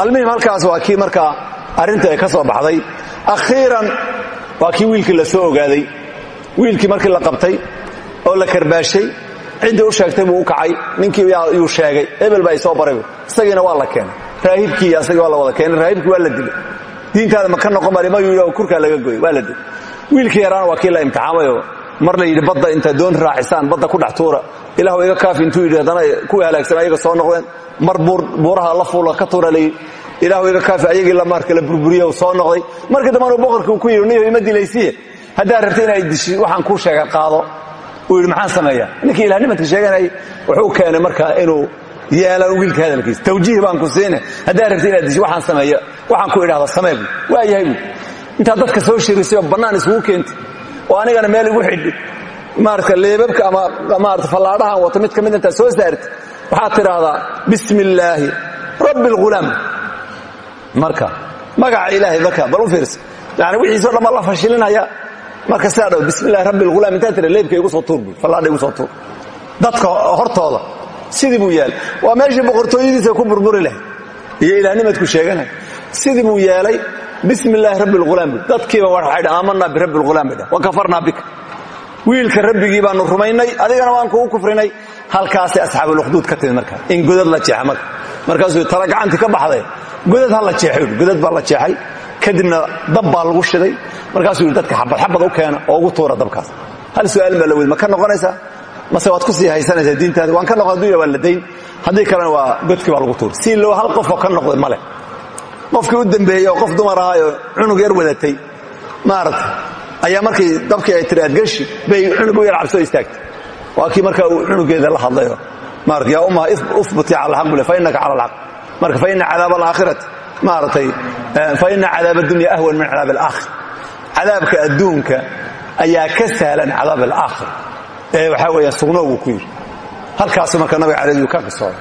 S1: Almuhim halkaas waa kii markaa arrintii ay ka soo baxday. Akhiiran waa kii wiilkii la soo ogaaday. Wiilkii markii la qabtay oo la karbaashay ciddii u sheegtay buu kacay. Ninkii yuu sheegay ebel baa isoo baray isagiina waa la keenay. Raahibkii asagii waa la wada keenay. Raahibkii waa la dilay. Diintaada ma ka noqon mari mayuu kurkaa laga goy waa la dilay. Wiilkii yaraana waa kii la imtixaamayoo mar la yidhi badda intaad doon raacisaan badda ku dhex tuura. Iga kaafi intuu yidhi halaagsan ayaga soo noqdeen. Mar buuraha la fuula ka tuura ilaahu iga kaafi ayagii marka la burburiye soo noqday. Markii dambanu boqorkii uu ku yidhi niyo ima dilaysiye. Haddaad rabta inaad dishi waxaan kuu sheega qaado. Uu yidhi maxaan sameeyaa? Ninkii ilahnimadka sheeganayay wuxuu keenay markaa inuu yeelan wiilka hadalkiisa. Tawjiih baan ku siine haddaad rabta inaad dishi waxaan sameeya waxaan ku idhahda samee bu waa dadka soo shirisay oo bannaan isugu keentay oo anigana meel igu xidhi. Maarata leebabka ama maarata fallaadhahan wato mid ka mid intaad soo saartay waxaad tidhaahdaa bismi illaahi rabbi alghulaam marka magaca ilaahay marka bal u fiirsa yani wixiisoo dhan baa la fashilinaya marka sidaa dhaw bismi illahi rabbi alghulaam intaa tira leebka igu soo tuur buy fallaadha igu soo tuur. Dadka hortooda sidii buu yeelay waa meeshii boqortooyadiisa ku burburi lahay iyo ilaahnimadku sheeganay sidii buu yeelay bismi illaahi rabbi alghulaam buy dadkiiba waxay dha aamanaa birabbi dha. Wa kafarnaa bika. Wiilka rabbigii baanu rumaynay adigana waan kugu kufrinay. Halkaasay asxaabulukduud ka timid markaa in godad la jeexa marka. Markaasuu tala gacantii ka baxday. Godad ha la jeexay godad baa la jeexay. Kadibna dab baa lagu shiday. Markaasuu yidhi dadka xabad xabad u keena oo ugu tuura dabkaas. Hal su'aalin baa la weydi ma ka noqonaysaa? Mase waad ku sii haysanaysaa diintaadi waan ka noqon addunya waa la dayn. Haddii kalena waa godkii baa lagu tuura si qofkii u dambeeyey oo qof dumar ahaayoo cunug yar wadatay. Maarata ayaa markii dabkii ay tiri adgeshi bay cunug u yar cabsoo istaagtay. Waa kii marka uu cunugeeda la hadlayo. Maarata yaa ummaha uhbutii cala alxaq bule fa innaka cala alxaq. Marka fa ina cadaaba alaakhirati. Maaragtay fa ina cadaaba adunya ahwan min cadaab alaakhir. Cadaabka adduunka ayaa ka sahlan cadaab alaakhir. Ee waxaa weeyaan sugnoogu ku yidhi. Halkaasu marka nabiga calayu ka qisooday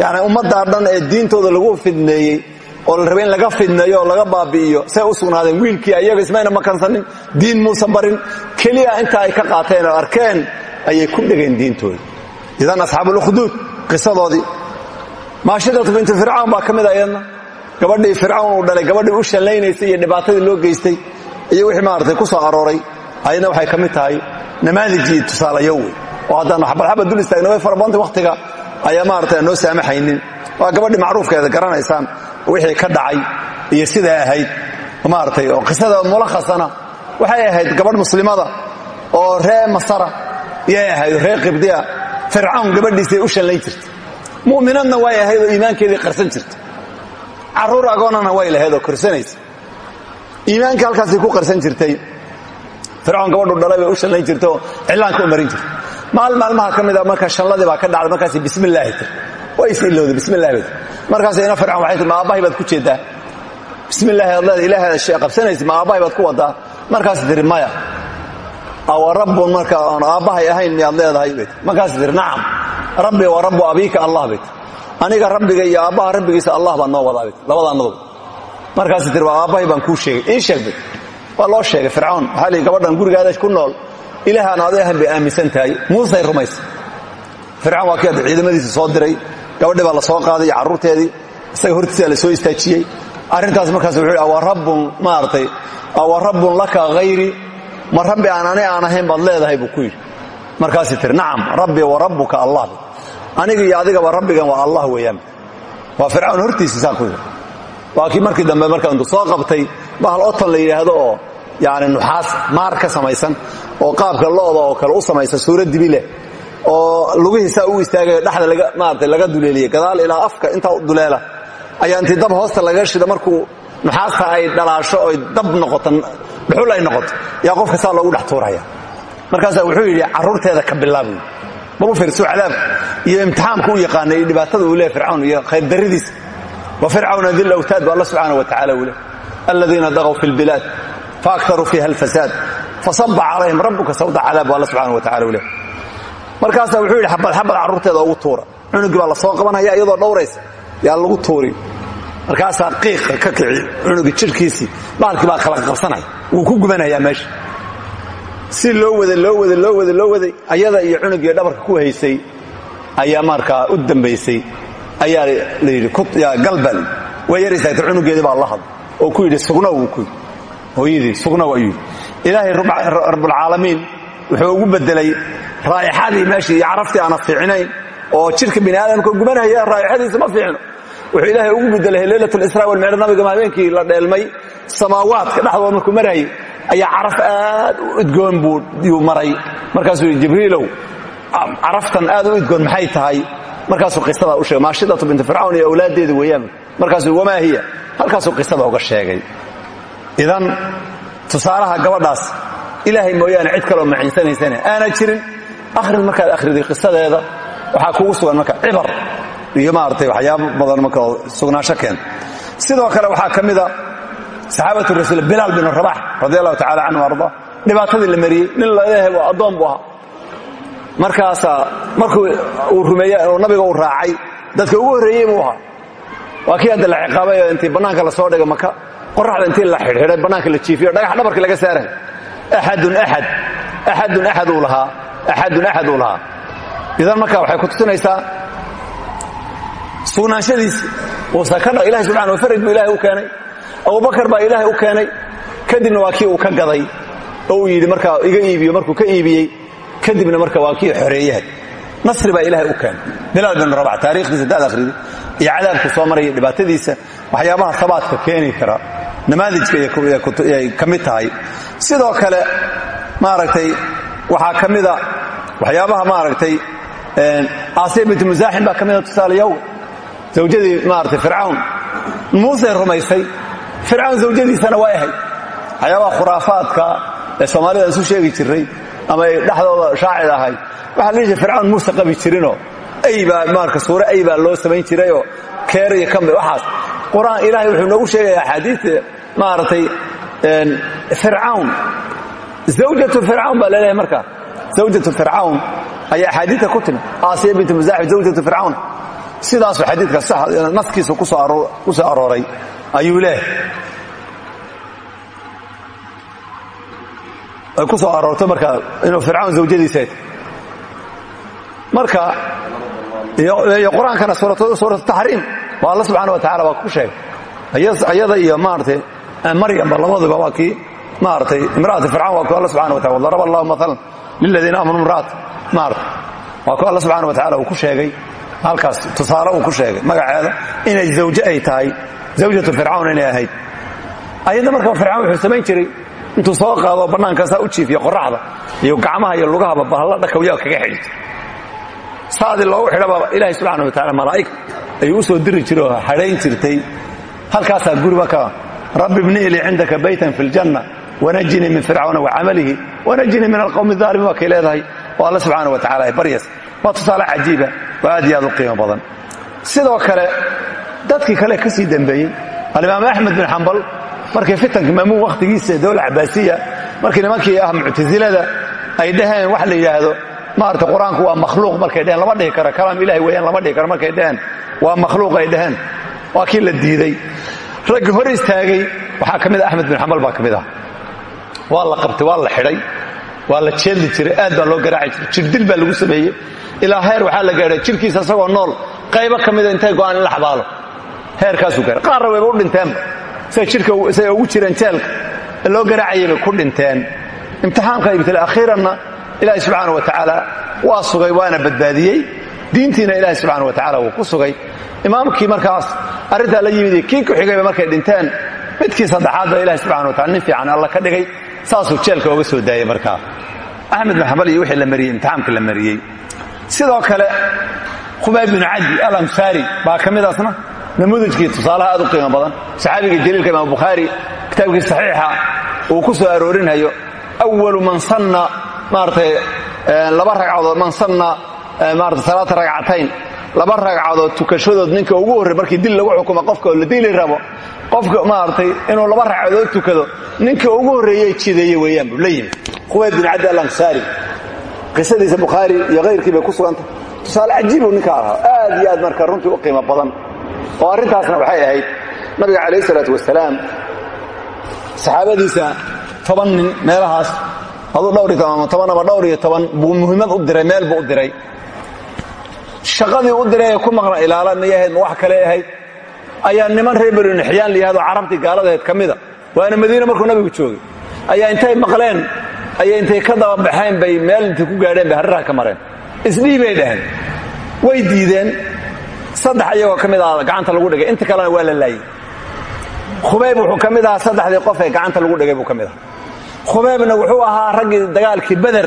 S1: yacni ummaddaa dhan ee diintooda lagu fidneeyey oo la rabay in laga fidneeyo laga baabi'iyo say u sugnaadeen wiilkii ayaga ismayna makansanin diin muusan barin keliya inta ay ka qaateen arkeen ayay ku dhegeen diintooda. Idan asxaabuulukhuduud qisadoodii. Maashidatu bintu fircawn baa ka mid gabadhii fircawn uu dhalay gabadhii u shallaynaysay iyo dhibaatadii loo geystay iyo wixii maaragtay ku soo arooray ayadna waxay ka tahay namaadij tusaalayo wey. Oo haddaan xabalxabad dul istaagna way farabanta wakhtiga ayaa maaragtay aan saamaxaynin. Waa gabadhii macruufkeeda garanaysaan wixii ka dhacay iyo siday ahayd maaragtay oo qisada mulakhasana waxay ahayd gabadh muslimada oo ree masara yay ahayd ree qibdiya fircawn gabadhiisay u shallayn jirtay. Mu'minadna way ahayd iimaankeedii qarsan jirta carruur agoonana way lahayd oo korsanaysa. Iimaankii halkaasay ku qarsan jirtay fircawn gabadhu dhalay u shallayn jirtay oo cillaanka u marin maal maalmaha ka mida marka shalladii baa ka dhacday markaasay bismillaahi tir way is ilowday markaasay ina fircawn waxay tir ma aabbahay baad ku jeedaa bismillaahi ilaahay shay qabsanaysa ma aabbahay baad ku wadaa markaas tiri maya awa rabbun marka aabbahay ahayn miyaad leedahay bay markaas tiri rabbi wa rabbu abiika allah bay tir aniga rabbiga iyo aabbaha rabbigiisa allah baa noo wadaa labada annadood markaas tiri waa aabbahay baan kuu sheegay. Ii sheeg waa loo sheegay fircawn waxaa gabadhan gurigaada ku nool ilaahaan adeehan bay aaminsan tahay muusay waa kii ciidamadiisa soo diray gabadhii baa la soo qaaday iyo carruurteedii isaga hortiisaa la soo istaajiyey. Arrintaas markaas wuxuu yidhi awa rabbun? Maaragtay awa rabbun laka hayri ma rabbi aan ani aan ahayn baad leedahay buu ku yidhi. Markaasay tiri nacam rabbi wa rabbuka allah. Aniga iyo adigaba rabbigan waa allah weeyaan. Waa fircawn hortiisa saa ku yidhi. Waa kii markii dambe marka intuu soo qabtay bahal otan la yidhaahdo oo yani nuxaas maar ka samaysan oo qaabka lo'da oo kale u samaysan suura dibi leh oo lugihiisaa u istaagayo dhexda maarata laga duleeliyey gadaal ilaa afka intaa duleela. Ayaa intii dab hoosta laga shida markuu nuxaasta ay dhalaasho oy dab noqoto dhuxul ay noqoto yaa qofka saa loogu dhex tuuraya. Markaasaa wuxuu yidhi carruurteeda ka bilaabu balu fiirso cadaab. Iyo imtixaamka u yaqaana iyo dhibaatada uu leehay fircawn iyo khayrdarridiisa wa fircawna dil awtaad bu alla subxaana wa tacala uu leh aladiina daqow fi lbilaad faaktaruu fiiha alfasaad. Fasaba calayhim rabbuka sawda cadaab bu alla subxana wa tacala u leh markaasaa wuxuu yidhi xabad xabad carruurteeda ugu tuura. Cunugii baa la soo qabanaya iyadoo dhowraysa. Yaa lagu tuuri. Markaasaa qiiqa ka kici cunugii jidhkiisii. Baalkii baa kala qabsanaya. Wuu ku gubanayaa meesha si loo waday loo waday loo waday loo waday ayada iyo cunugii dhabarka ku haysay ayaa markaa u dambaysay. Ayaa la yidhi galbal. Way yar cunugeedii baa la hadla oo ku yidhi sugna wuu ku hooyadii sugna waa yidhi. Ilaahay rabbulcaalamiin wuxuu ugu bedelay raa'ixadii meeshii iyo caraftii aana oo jidhka bini gubanaya raa'ixadiisa ma fiicno. Wuxuu ilaahay ugu bedelay leylat lisraa walmicraaj nabiga habeenkii la dheelmay. Samaawaadka dhexdooda markuu marayay ayaa caraf aad u udgoon buu yuu maray. Markaasuu yidhi jibriilow caraftan aad u udgoon maxay tahay? Markaasuu qisada u sheegay maashidatu bintu fircawn iyo awlaaddeeda weeyaan. Markaasuu wamaa hiya? Halkaasuu qisada uga sheegay. Idan tusaalaha gabadhaas ilaahay mooyaane cid kaloo macinsanaysana aana jirin akhrin markaad akhriday qisadeeda. Waxaa kugu sugan marka cibar. Iyo maaragtay waxyaabo badan marka oo sugnaansho keenta sidoo kale waxaa ka mida saxaabatu rasuul bilaal bin rabax radi allahu tacala canhu arda. Dhibaatadii la mariyey nin la leeyahay waa addoon buu ahaa. Markaasaa markuu uu rumeeye nabiga uu raacay dadka ugu horreeyey buu ahaa. Waa kii hadda la ciqaabay oo intii bannaanka la soo dhigay maka qoraxda intii la xidhxidhay bannaanka la jiifiyo dhagax dhabarka laga saaray uu lahaa idan marka waxay ku tusinaysaa sugnaanshadiisi ka ilahay subxana faraj buu ilahay u keenay abubakar baa ilaahay u keenay kadibna waa kii uu ka gaday oo uu yidhi markaa iga iibiyo markuu ka iibiyey kadibna marka waa kii xoreeyahay nasri baa ilaahay u keenay bilaal bin rabac taarikhdiisa daad akhridi iyo cadaabku soo maraya dhibaatadiisa waxyaabaha sabaadka keeni kara namaadijka ay ka mid tahay sidoo kale maaragtay waxaa ka mida waxyaabaha maaragtay aasiya bintu musaaxim baa ka mida tusaale yow zawjadii maaragtay fircawn. Muusey rumaysay. Fircawn zawjadiisana waa ahay. Waxyaabaha khuraafaadka ee soomaalida isu sheegi jiray ama ay dhexdooda shaacid ahay. Waxaa la jira fircawn muuse qabi jirinoo. Aybaa maarka suure ay baa loo samayn jirayoo keer iyo kambe waxaas. Qur'aan ilaahay wuxuu noogu sheegaya axaadiista maaragtay fircawn zawjatu fircawn baa la leeyahay markaa zawjatu fircawn ayaa axaadiidta ku timi aasiya bintu musaaxib zawjatu fircawn sidaasuu xadiidka naskiisa ku soo arooray ayuu leeyahay. Ay ku soo aroorto marka inuu fircawn zawjadiisa marka iyo qur'aankana suuratu taxriim waa alla subxaana wa tacala waa ku sheegay. Ayada iyo maaratay maryamba labaduba waa kii maaratay imra'ati fircawn waa ku alla subxana wa tacala wadaraba allahu maalan liladiina aamanuu imra'at maarata waa ku alla subxana wa tacala uu ku sheegay halkaas tusaale uu ku sheegay. Magaceeda inay zawje ay tahay. Zawjatu fircawn inay ahayd. Ayadda marka fircawn wuxuu samayn jiray. Intuu soo qaado bannaankaasaa u jiifiyo qoraxda iyo gacmaha iyo lugahaba bahalla dhakawyaa kaga xidhi saadii loogu xidhaba ilaahay subxaana wa tacala malaa'ig ayuu u soo diri jiray oo hadhayn jirtay. Halkaasaa guriba ka rabbi ibni'i lii cindaka baytan fi ljanna wanajinii min fircawna wa camalihi wanajinii min alqowmi aalimiin waa kay leedahay oo alla subxaana wa tacala ay baryas. Waa tusaale cajiiba oo aad iyo aad u qiimo badan. Sidoo kale dadkii kale ka sii dembeeyey alimaam axmed bin xambal markii fitanka maamuun wakhtigiisa dowla cabaasiya markii nimankii ah muctasilada ay dhaheen wax la yidhaahdo maarata qur'aanku waa makhluuq markay dheheen lama dhihi karo kalaam ilahi weeyaan lama dhihi karo markay dheheen waa makhluuq ay dhaheen. Waa kii la diiday raggi hor istaagay waxaa ka mid a axmed bin xambal baa ka mid ah. Waa la qabtay waa la xidhay waa la jeedli jiray aad baa loo garaaci jiray. Jirdil baa lagu sameeyey. Ilaa heer waxaa la gaadhay jirkiisa isagoo nool qaybo ka mida intay go'aan in la xabaalo. Heerkaasuu gaahay qaarna wayba u dhinteenba say jirka say ugu jireen jeelka. Ee loo garaacayay bay ku dhinteen. Imtixaanka ibtila akhiiranna ilaahay subxaana wa tacaala waa sugay waana badbaadiyey. Diintiina ilaahay subxaana wa tacala wuu ku sugay imaamkii markaas arrintaa la yimid kii ku xigayba markay dhinteen? Midkii saddexaad baa ilahay subxana wa tacala nin fiican alla ka dhigay saasuu jeelka oga soo daayey markaa axmed xambal iyo wixii la mariyey imtixaamka la mariyey. Sidoo kale khubayb bin cadi alamsaari baa ka midaasna namudajkii tusaalaha aad u qiimo badan. Saxaabiga jaliilka imaam bukhaari kitaabkii saxiixa uu ku soo aroorinhayo awalu man sanna maaratay laba ragcadood man sanna maarata salaata ragcatayn laba ragcadood tukashadood ninka ugu horrey markii dil lagu xukumo qofka la dili rabo qofka maaragtay inuu laba ragcadood tukado ninka ugu horreeyey jideeye weeyaan buu la yimid khubayb bin cabdi alansaari qisadiisa bukhaari iyo kayrkii bay ku sugantah tusaale cajiibuu ninka ahaa aad iyo aad marka runtii u qiimo badan. Oo arrintaasna waxay ahayd nabiga calayh isalaatu wasalaam saxaabadiisa toban meelahaas aduu dhowr toban ama toban ama dhowr toban buu muhiimad u diray meel buu u diray shaqadii u diray ku maqna ilaala miyay ahayd ma wax kale ahayd ayaa niman reer banu nixyaan la yihahdo carabtii gaaladaheed ka waana madiine markuu nabigu joogay. Ayaa intay maqleen ayay intay ka daba baxeen bay meel intay ku gaadheen bay hariraha ka mareen. Isdhihi bay way diideen. Saddex iyagoo ka gacanta lagu dhigay. Inta kalena waa la laayey khubayb wuxuu ka mid qof ee gacanta lagu dhigay buu ka mid wuxuu ahaa raggii dagaalkii beder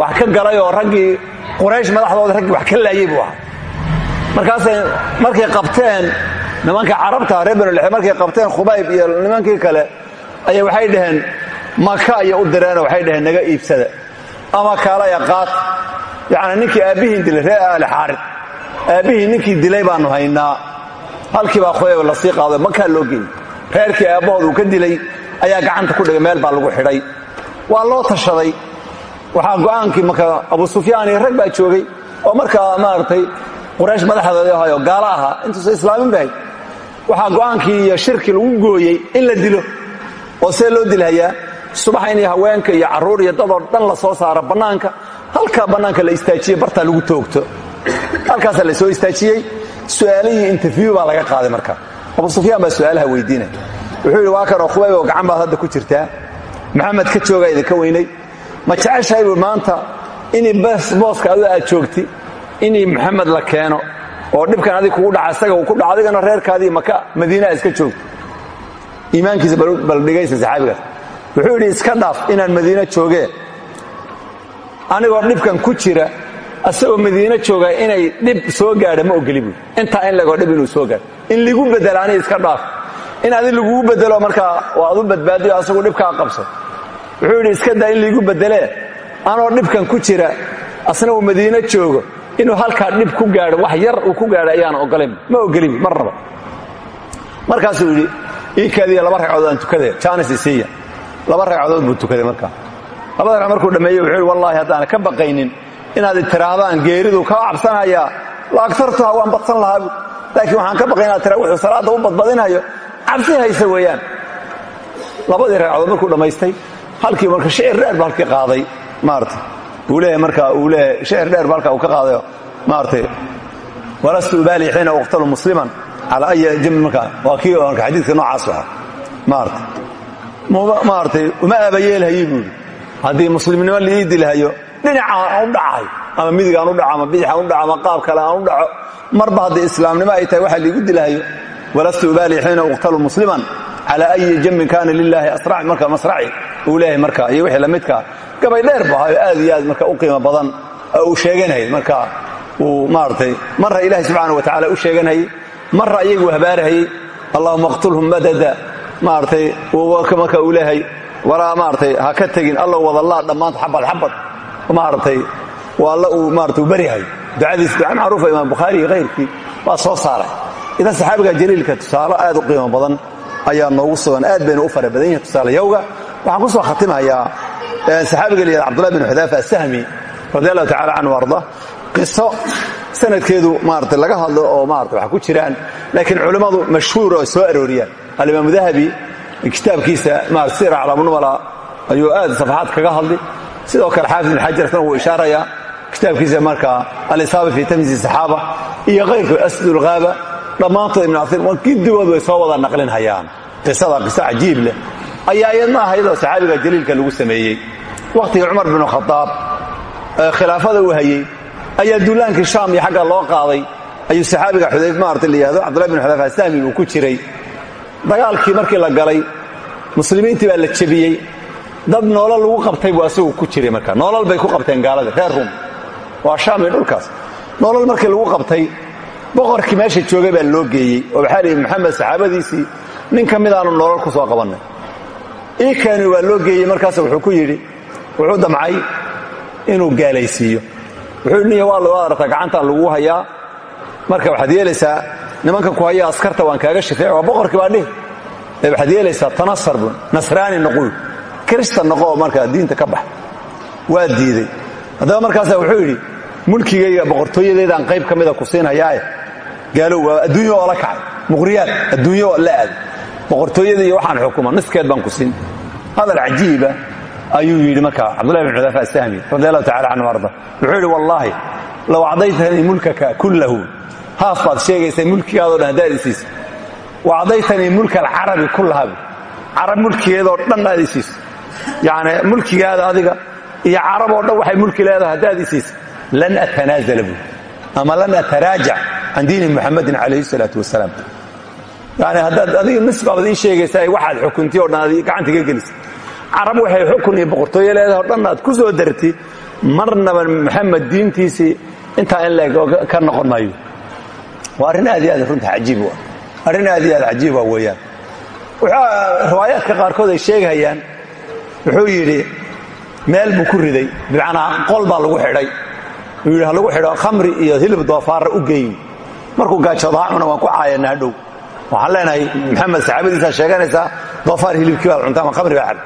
S1: wax ka galay oo raggii quraysh madaxdooda raggii wax ka laayey buu ahaa. Markaasay markay qabteen nimankii carabta reer banulix markay qabteen khubayb iyo nimankii kale ayay waxay dhaheen maka ayay u direenoo waxay dhaheen naga iibsada. Ama kaalaya qaat yacni ninkii aabbihiin dilay reer aali xaarid. Aabbihii ninkii dilay baannu haynaa. Halkii baa khubayb la sii qaado makaa loo geeyey reerkii aabbahood uu ka dilay ayaa gacanta ku dhigay meel baa lagu xidhay. Waa loo tashaday waxaa go'aankii marka abu sufyaan iyo rag baa joogay oo markaa maaragtay quraysh madaxdooda ahayo gaalo ahaa intuusan islaamin bahay. Waxaa go'aankii iyo shirkii lagu gooyey in la dilo oo see loo dilhayaa subaxa in haweenka iyo carruur iyo dadoo dhan la soo saaro bannaanka. Halkaa bannaanka la istaajiye bartaa lagu toogto. Halkaasaa la soo istaajiyey. Su'aalihii interview baa laga qaaday markaa abu sufyaan baa su'aalaha weydiinaya wuxuu yidhi waa kanoo khubayb oo gacan baad hadda ku jirtaa? Maxamed ka joogaa idinka weynay ma jeceshahay buu maanta inay booska adu aad joogti inay maxamed la keeno oo dhibkan adig kugu dhaca ku dhaco adigana maka madiinaa iska joogto. Iimaankiisa bal dhigaysa saxaabigaas wuxuu yidhi iska dhaaf inaan madiino joogee. Anigoo dhibkan ku jira asagoo madiino jooga inay dhib soo gaadha ma ogeli buui intaa in legoo dhib soo gaadho. In ligu bedela iska dhaaf. In adi lagugu bedelo markaa oo adu badbaadiyo asagu dhibkaa qabso wuxuu yidhi iska daa in liigu bedelee anoo dhibkan ku jira asna uu madiino joogo inuu halkaa dhib ku gaadho wax yar uu ku gaadho ayaan ogolayn. Ma ogelibi marnaba markaasuu yidhi ii kaadiya laba ragcadood aan tukadee jaanis isiiya laba ragcadood buu tukaday markaa labada markuu dhammeeyey wuxuu yidhi wallaahi ka baqaynin inaad itiraahdaan geeridu kaa cabsanayaa la agtartuha waan badsan lahaa. Bu laakiin waxaan ka baqay inaad tira wuxuu salaadda u badbadinayo. Cabsi haysa weeyaan. Labadii ragcadood markuu dhammaystay halkii marka shicir dheer ba halkii qaaday maarata uu leeyahay marka uu leeyahay shicir dheer ba halka uu ka qaadayo maaratay walastu ubaali xiina uqtalu musliman calaa aya jambi markaa waa kii marka xadiidka noocaas ahaa maarata maaratay uma aabayeelhaye buu yidhi. Haddii muslimnimo liii dilhayo dhinaca aan u dhacahay ama midig aan u ama bidix aan u ama qaab kale aan dhaco marba haddii islaamnimo ay tahay waxa liigu dilhayo walastu ubaali xiina uqtalu musliman calaa ayi jambin kaana lilaahi asraci marka masraci uu leeyahay marka iyo wixii lamidkaa gabay dheer bu ahayo aad iyo aad marka u qiimo badan oo uu sheeganayay marka uu maaratay marra ilaahi subxaana wa tacala u sheeganayay marra iyagu habaarahayey allahuma qtulhum madada. Maaratay marka uu leeyahay walaa maaratay ha ka tegin alla wadallaa dhammaanta xabad xabad. Maaratay waa alla uu maarata u baryahay ducadiis duca macruufa imaam bukhaari iyo hayrkii waa soo saaray. Idan saxaabiga jaliilka tusaale aad u qiimo badan ayaa noogu sugan. Aad baynu u fara badan yahay tusaale yowga. Waxaan ku soo khatimayaa saxaabiga layihahda cabdullahi bin xudaafa asahmi radi allahu tacala canhu arda. Qiso sanadkeedu maarata laga hadlo oo maarata wax ku jiraan laakiin culimmadu mashhuur oo soo arooriyaan. Alimaamu dahabi kitaabkiisa maarata sira calaamunumala ayuu aad safaxaad kaga hadli. Sidoo kale xaafid ibn xajar asna wuu ishaarayaa kitaabkiisa marka alisaaba fi tamyizi saxaaba iyo kayrkood asdulghaaba dhammaantood ibn casiir gidigood way soo wada naqlin hayaan. Qisada qiso cajiib leh. Ayaa iyadna ahaydoo saxaabiga jaliilka lagu sameeyey. Wakhtigii cumar binu khadaab khilaafada uu hayey ayaa duulaankii shaam iyo xagga loo qaaday ayuu saxaabiga xudayf maarata la yihahdo cabdullahi bin xudayfa asahmi uu ku jiray. Dagaalkii markii la galay muslimiintii baa la jebiyey. Dad noolal lagu qabtay buu asagu ku jiray marka noolal bay ku qabteen gaalada reer rum. Waa shaam iyo dhulkaas. Noolal markii lagu qabtay boqorkii meesha joogay baa loo geeyey oo waxaa lihi maxamed saxaabadiisii nin ka midaanu noolal ku soo qabannay. Ii kaani waa loo geeyey markaas wuxuu ku yidhi wuxuu damcay inuu gaalaysiiyo. Wuxuu niya waa loo aragtaa gacantaan lagu hayaa. Marka waxaad yeelaysaa nimanka ku haya askarta waan kaaga shifeec waa boqorkii baa dhihi. Waxaad yeelaysaa tanasar bun nasraani noqoy kristan noqoo markaa diinta ka bax. Waa diiday. Haddaba markaasaa wuxuu yidhi mulkigayga boqortooyadeedaan qayb ka mida ku siinhayaae gaalow waa adduunyo oo la kacay. Muqhriyaad adduunyo oo la aado boqortooyada iyo waxaan xukuma niskeed baan ku siin. Hadal cajiiba ayuu yidhi markaa cabdullahi bin xudaafa asahmi radi allahu tacala canhu arda. Wuxuu yidhi wallaahi low cadaytanii mulkaka kullahu haaf baad sheegaysay mulkigaadoo dhan haddaad isiisa wa cadaytanii mulka alcarabi kullahabu carab mulkigeedoo dhan aad isiisa yacni mulkigaada adiga iyo carab oo dhan waxay mulki leedahay haddaad isiisa lan atanaazala buui ama lan ataraajac can diini muxamadin calayhi salaatu wasalaam yani haddaad adiga nisbaabad ii sheegaysaa waxaad xukunti o dhan ad gacantiga gelisa carab waxay xukun iyo boqortooyo leedahay o dhan aad ku soo darti marnaba maxamed diintiisii intaa in leeg ka noqon maayo waa arrin aad iyo aad runta ah arrin aad iyo aad cajiib ah weeyaan riwaayaadka qaarkood ay sheegayaan wuxuu yidhi meel buu ku riday bimacnaa qol baa lagu xidhay uu yidhi ha lagu xidho khamri iyo hilib doofaarra u geeyi markuu gaajoodo ha cuna waan ku caayana hadhow waxaan leenahay maxamed saxaabadiisaa sheeganaysaa doofaar hilibkii baad cunta ama khamri baa xidh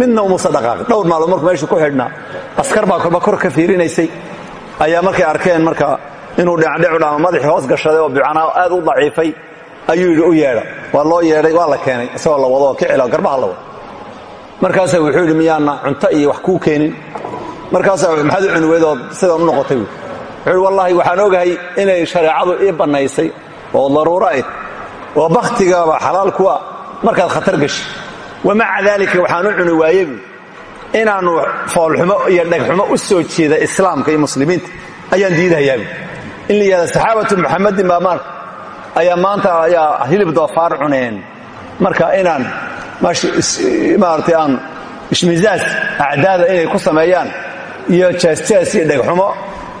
S1: midna umusa dhaqaaqi dhowr maalmood markuu meeshu ku xidhnaa askar baa kolba kor ka fiirinaysay. Ayaa markay arkeen marka inuu dhinacdhicudha ama madaxii hoos gashaday oo bicanaa aad u daciifay ayuu yidhi u yeedha. Waa loo yeedhay waa la keenay isagoo la wado oo kicila garbaha la wado. Markaasaa wuxuu yidhi miyaana cunto iyo wax kuu keenin. Markaasaa maxaad u cuni weydood sidan u noqotay wuxuu yidhi wallaahi waxaan ogahay inay shareecadu ii bannaysay oo daruuro ayd oo bakhtigaaba xalaal kuwa markaad khatar gashi. Wamaca daalika waxaan u cuni waaye buu inaannu foolxumo iyo dhegxumo u soo jeeda islaamka iyo muslimiinta. Ayaan diidahayaabu in la yidhahda saxaabatu muxamadin baa maarka ayaa maanta ayaa hilib doofaar cuneen. Marka inaan maaragtay aan ishmizaas acdaada inay ku sameeyaan iyo jaasjaas iyo dhegxumo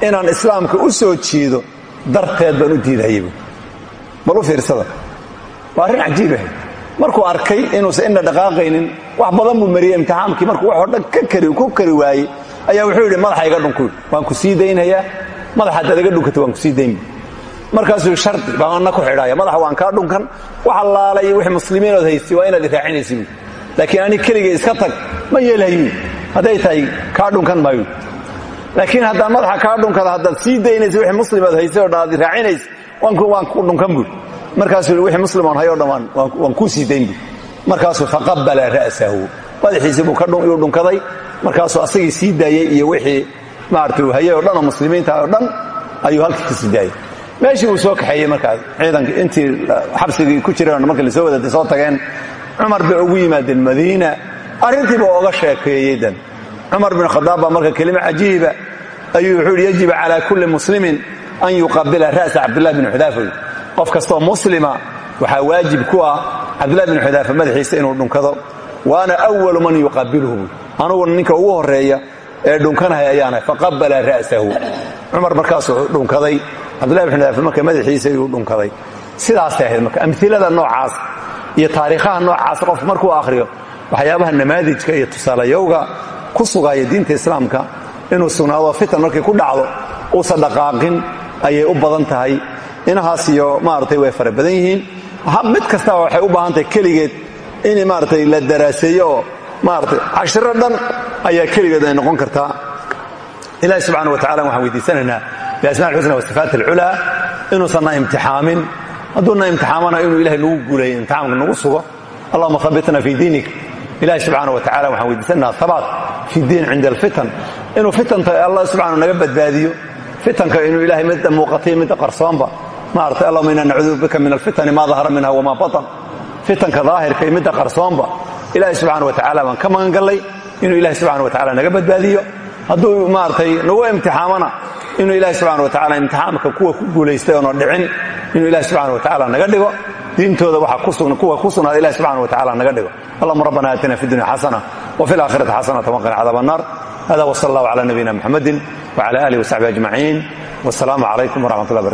S1: inaan islaamka u soo jeedo darteed baan u diidahaybu bal u fiirsada? Waa arrin cajiibahay markuu arkay inuusan ina dhaqaaqaynin wax badan buu mariyey imtixaamkii markuu waxoo dhan ku kari waayey ayaa wuxuu yidhi madaxa iga dhunku waan ku sii daynhayaa madaxa haddaad iga dhunkata waan ku sii dayn. Markaasuu shardi baan anna ku xidhaya madaxa waan kaa dhunkan. Wax allaalay wixii muslimiinood haystay waa inaad iraacinaysa buui laakiin ani keligay iska tag ma yeelhayu hadday tahay kaa dhunkan maayu laakiin haddaan madaxa kaa dhunkada haddaad sii daynaysa wixii muslimaad haystay o dhan aad iraacinaysa waan ku dhunkan buui markaasuu wixii muslimoon hayoo dhan waan kuu sii dayn buui markaasuu faqabala ra'sahu. Madaxiisii buu yuu dhunkaday. Markaasuu asagii sii daayey iyo wixii maarata uu hayay oo oo muslimiinta oo dhan ayuu halkii ka sii daayey meeshii uu soo kaxeeyey markaas. Ciidanka intii xabsigii ku jireen markii la soo wadatay soo tageen cumar bay ugu yimaadeen madiina. Arrintiiba oga sheekeeyey dan cumar bin khadaab baa marka kelima cajiiba ayuu wuxuu yidhi yajibu calaa kulli muslimin an yuqabila ra'sa cabdillahi bin xudaafa qof kastoo muslima waxaa waajib ku ah cabdillahi bin xudaafa madaxiisa inuu dhunkado. Waana awalu man yuqabilhu buui anuguna ninka ugu horreeya ee dhunkanahay ayaana faqabala ra'sahu. Cumar markaasuu dhunkaday. Cabdillahi bin xudaafa marka madaxiisa ayuu dhunkaday. Sidaasay ahayd marka amilada noocaas iyo taariikhaha noocaas qofku markuu akhriyo waxyaabaha namaadijka iyo tusaalayowga ku sugaya diinta islaamka inuu sugnaado fitan markay ku dhacdo uusan dhaqaaqin ayay u badan tahay. Inahaas iyo maaragtay way fara badan yihiin. Mid kastaba waxay u baahan tahay keligeed in maaragtay la daraaseeyo oo maaratay cashiro dhan ayaa keligeed ay noqon kartaa. Ilahi subxana wa tacala waxaan weydiisanaynaa biasma alxusna wasifaat alculaa inuusanna imtixaamin. Hadduuna imtixaamana inuu ilahay nagu guuleeyo imtixaamka nagu sugo. Allahuma habitna fii diinik ilahi subxaana wa tacala waxaan weydiisanaynaa habaat fi diin cinda alfitan inuu fitanta allah subxana naga badbaadiyo fitanka inuu ilahay midda muuqatay midda qarsoonba maarata allahuma inaa nacuudu bika min alfitani maa dahara minha wamaa batan fitanka daahirka iyo midda qarsoonba ilaahi subxana wa tacala baan ka magan gallay inuu ilahi wa tacala naga badbaadiyo hadduu maaratay nagu imtixaamana inuu ilahi subxana wa tacala imtixaamka kuwa ku guulaystay oona dhicin inuu ilahi subxana wa tacala naga dhigo diintooda kuwa ku sugnaada ilahi subxana wa tacala naga dhigo. Allahuma rabbana aatina fi dunya xasana wa fi laakhirati xasanata waqina cadaab annar hada wsal allahu cala nabiyina muxamadi wcala alihi wasaxbi ajmaciin wasalaamu calaykum wraxmat ullah barkatu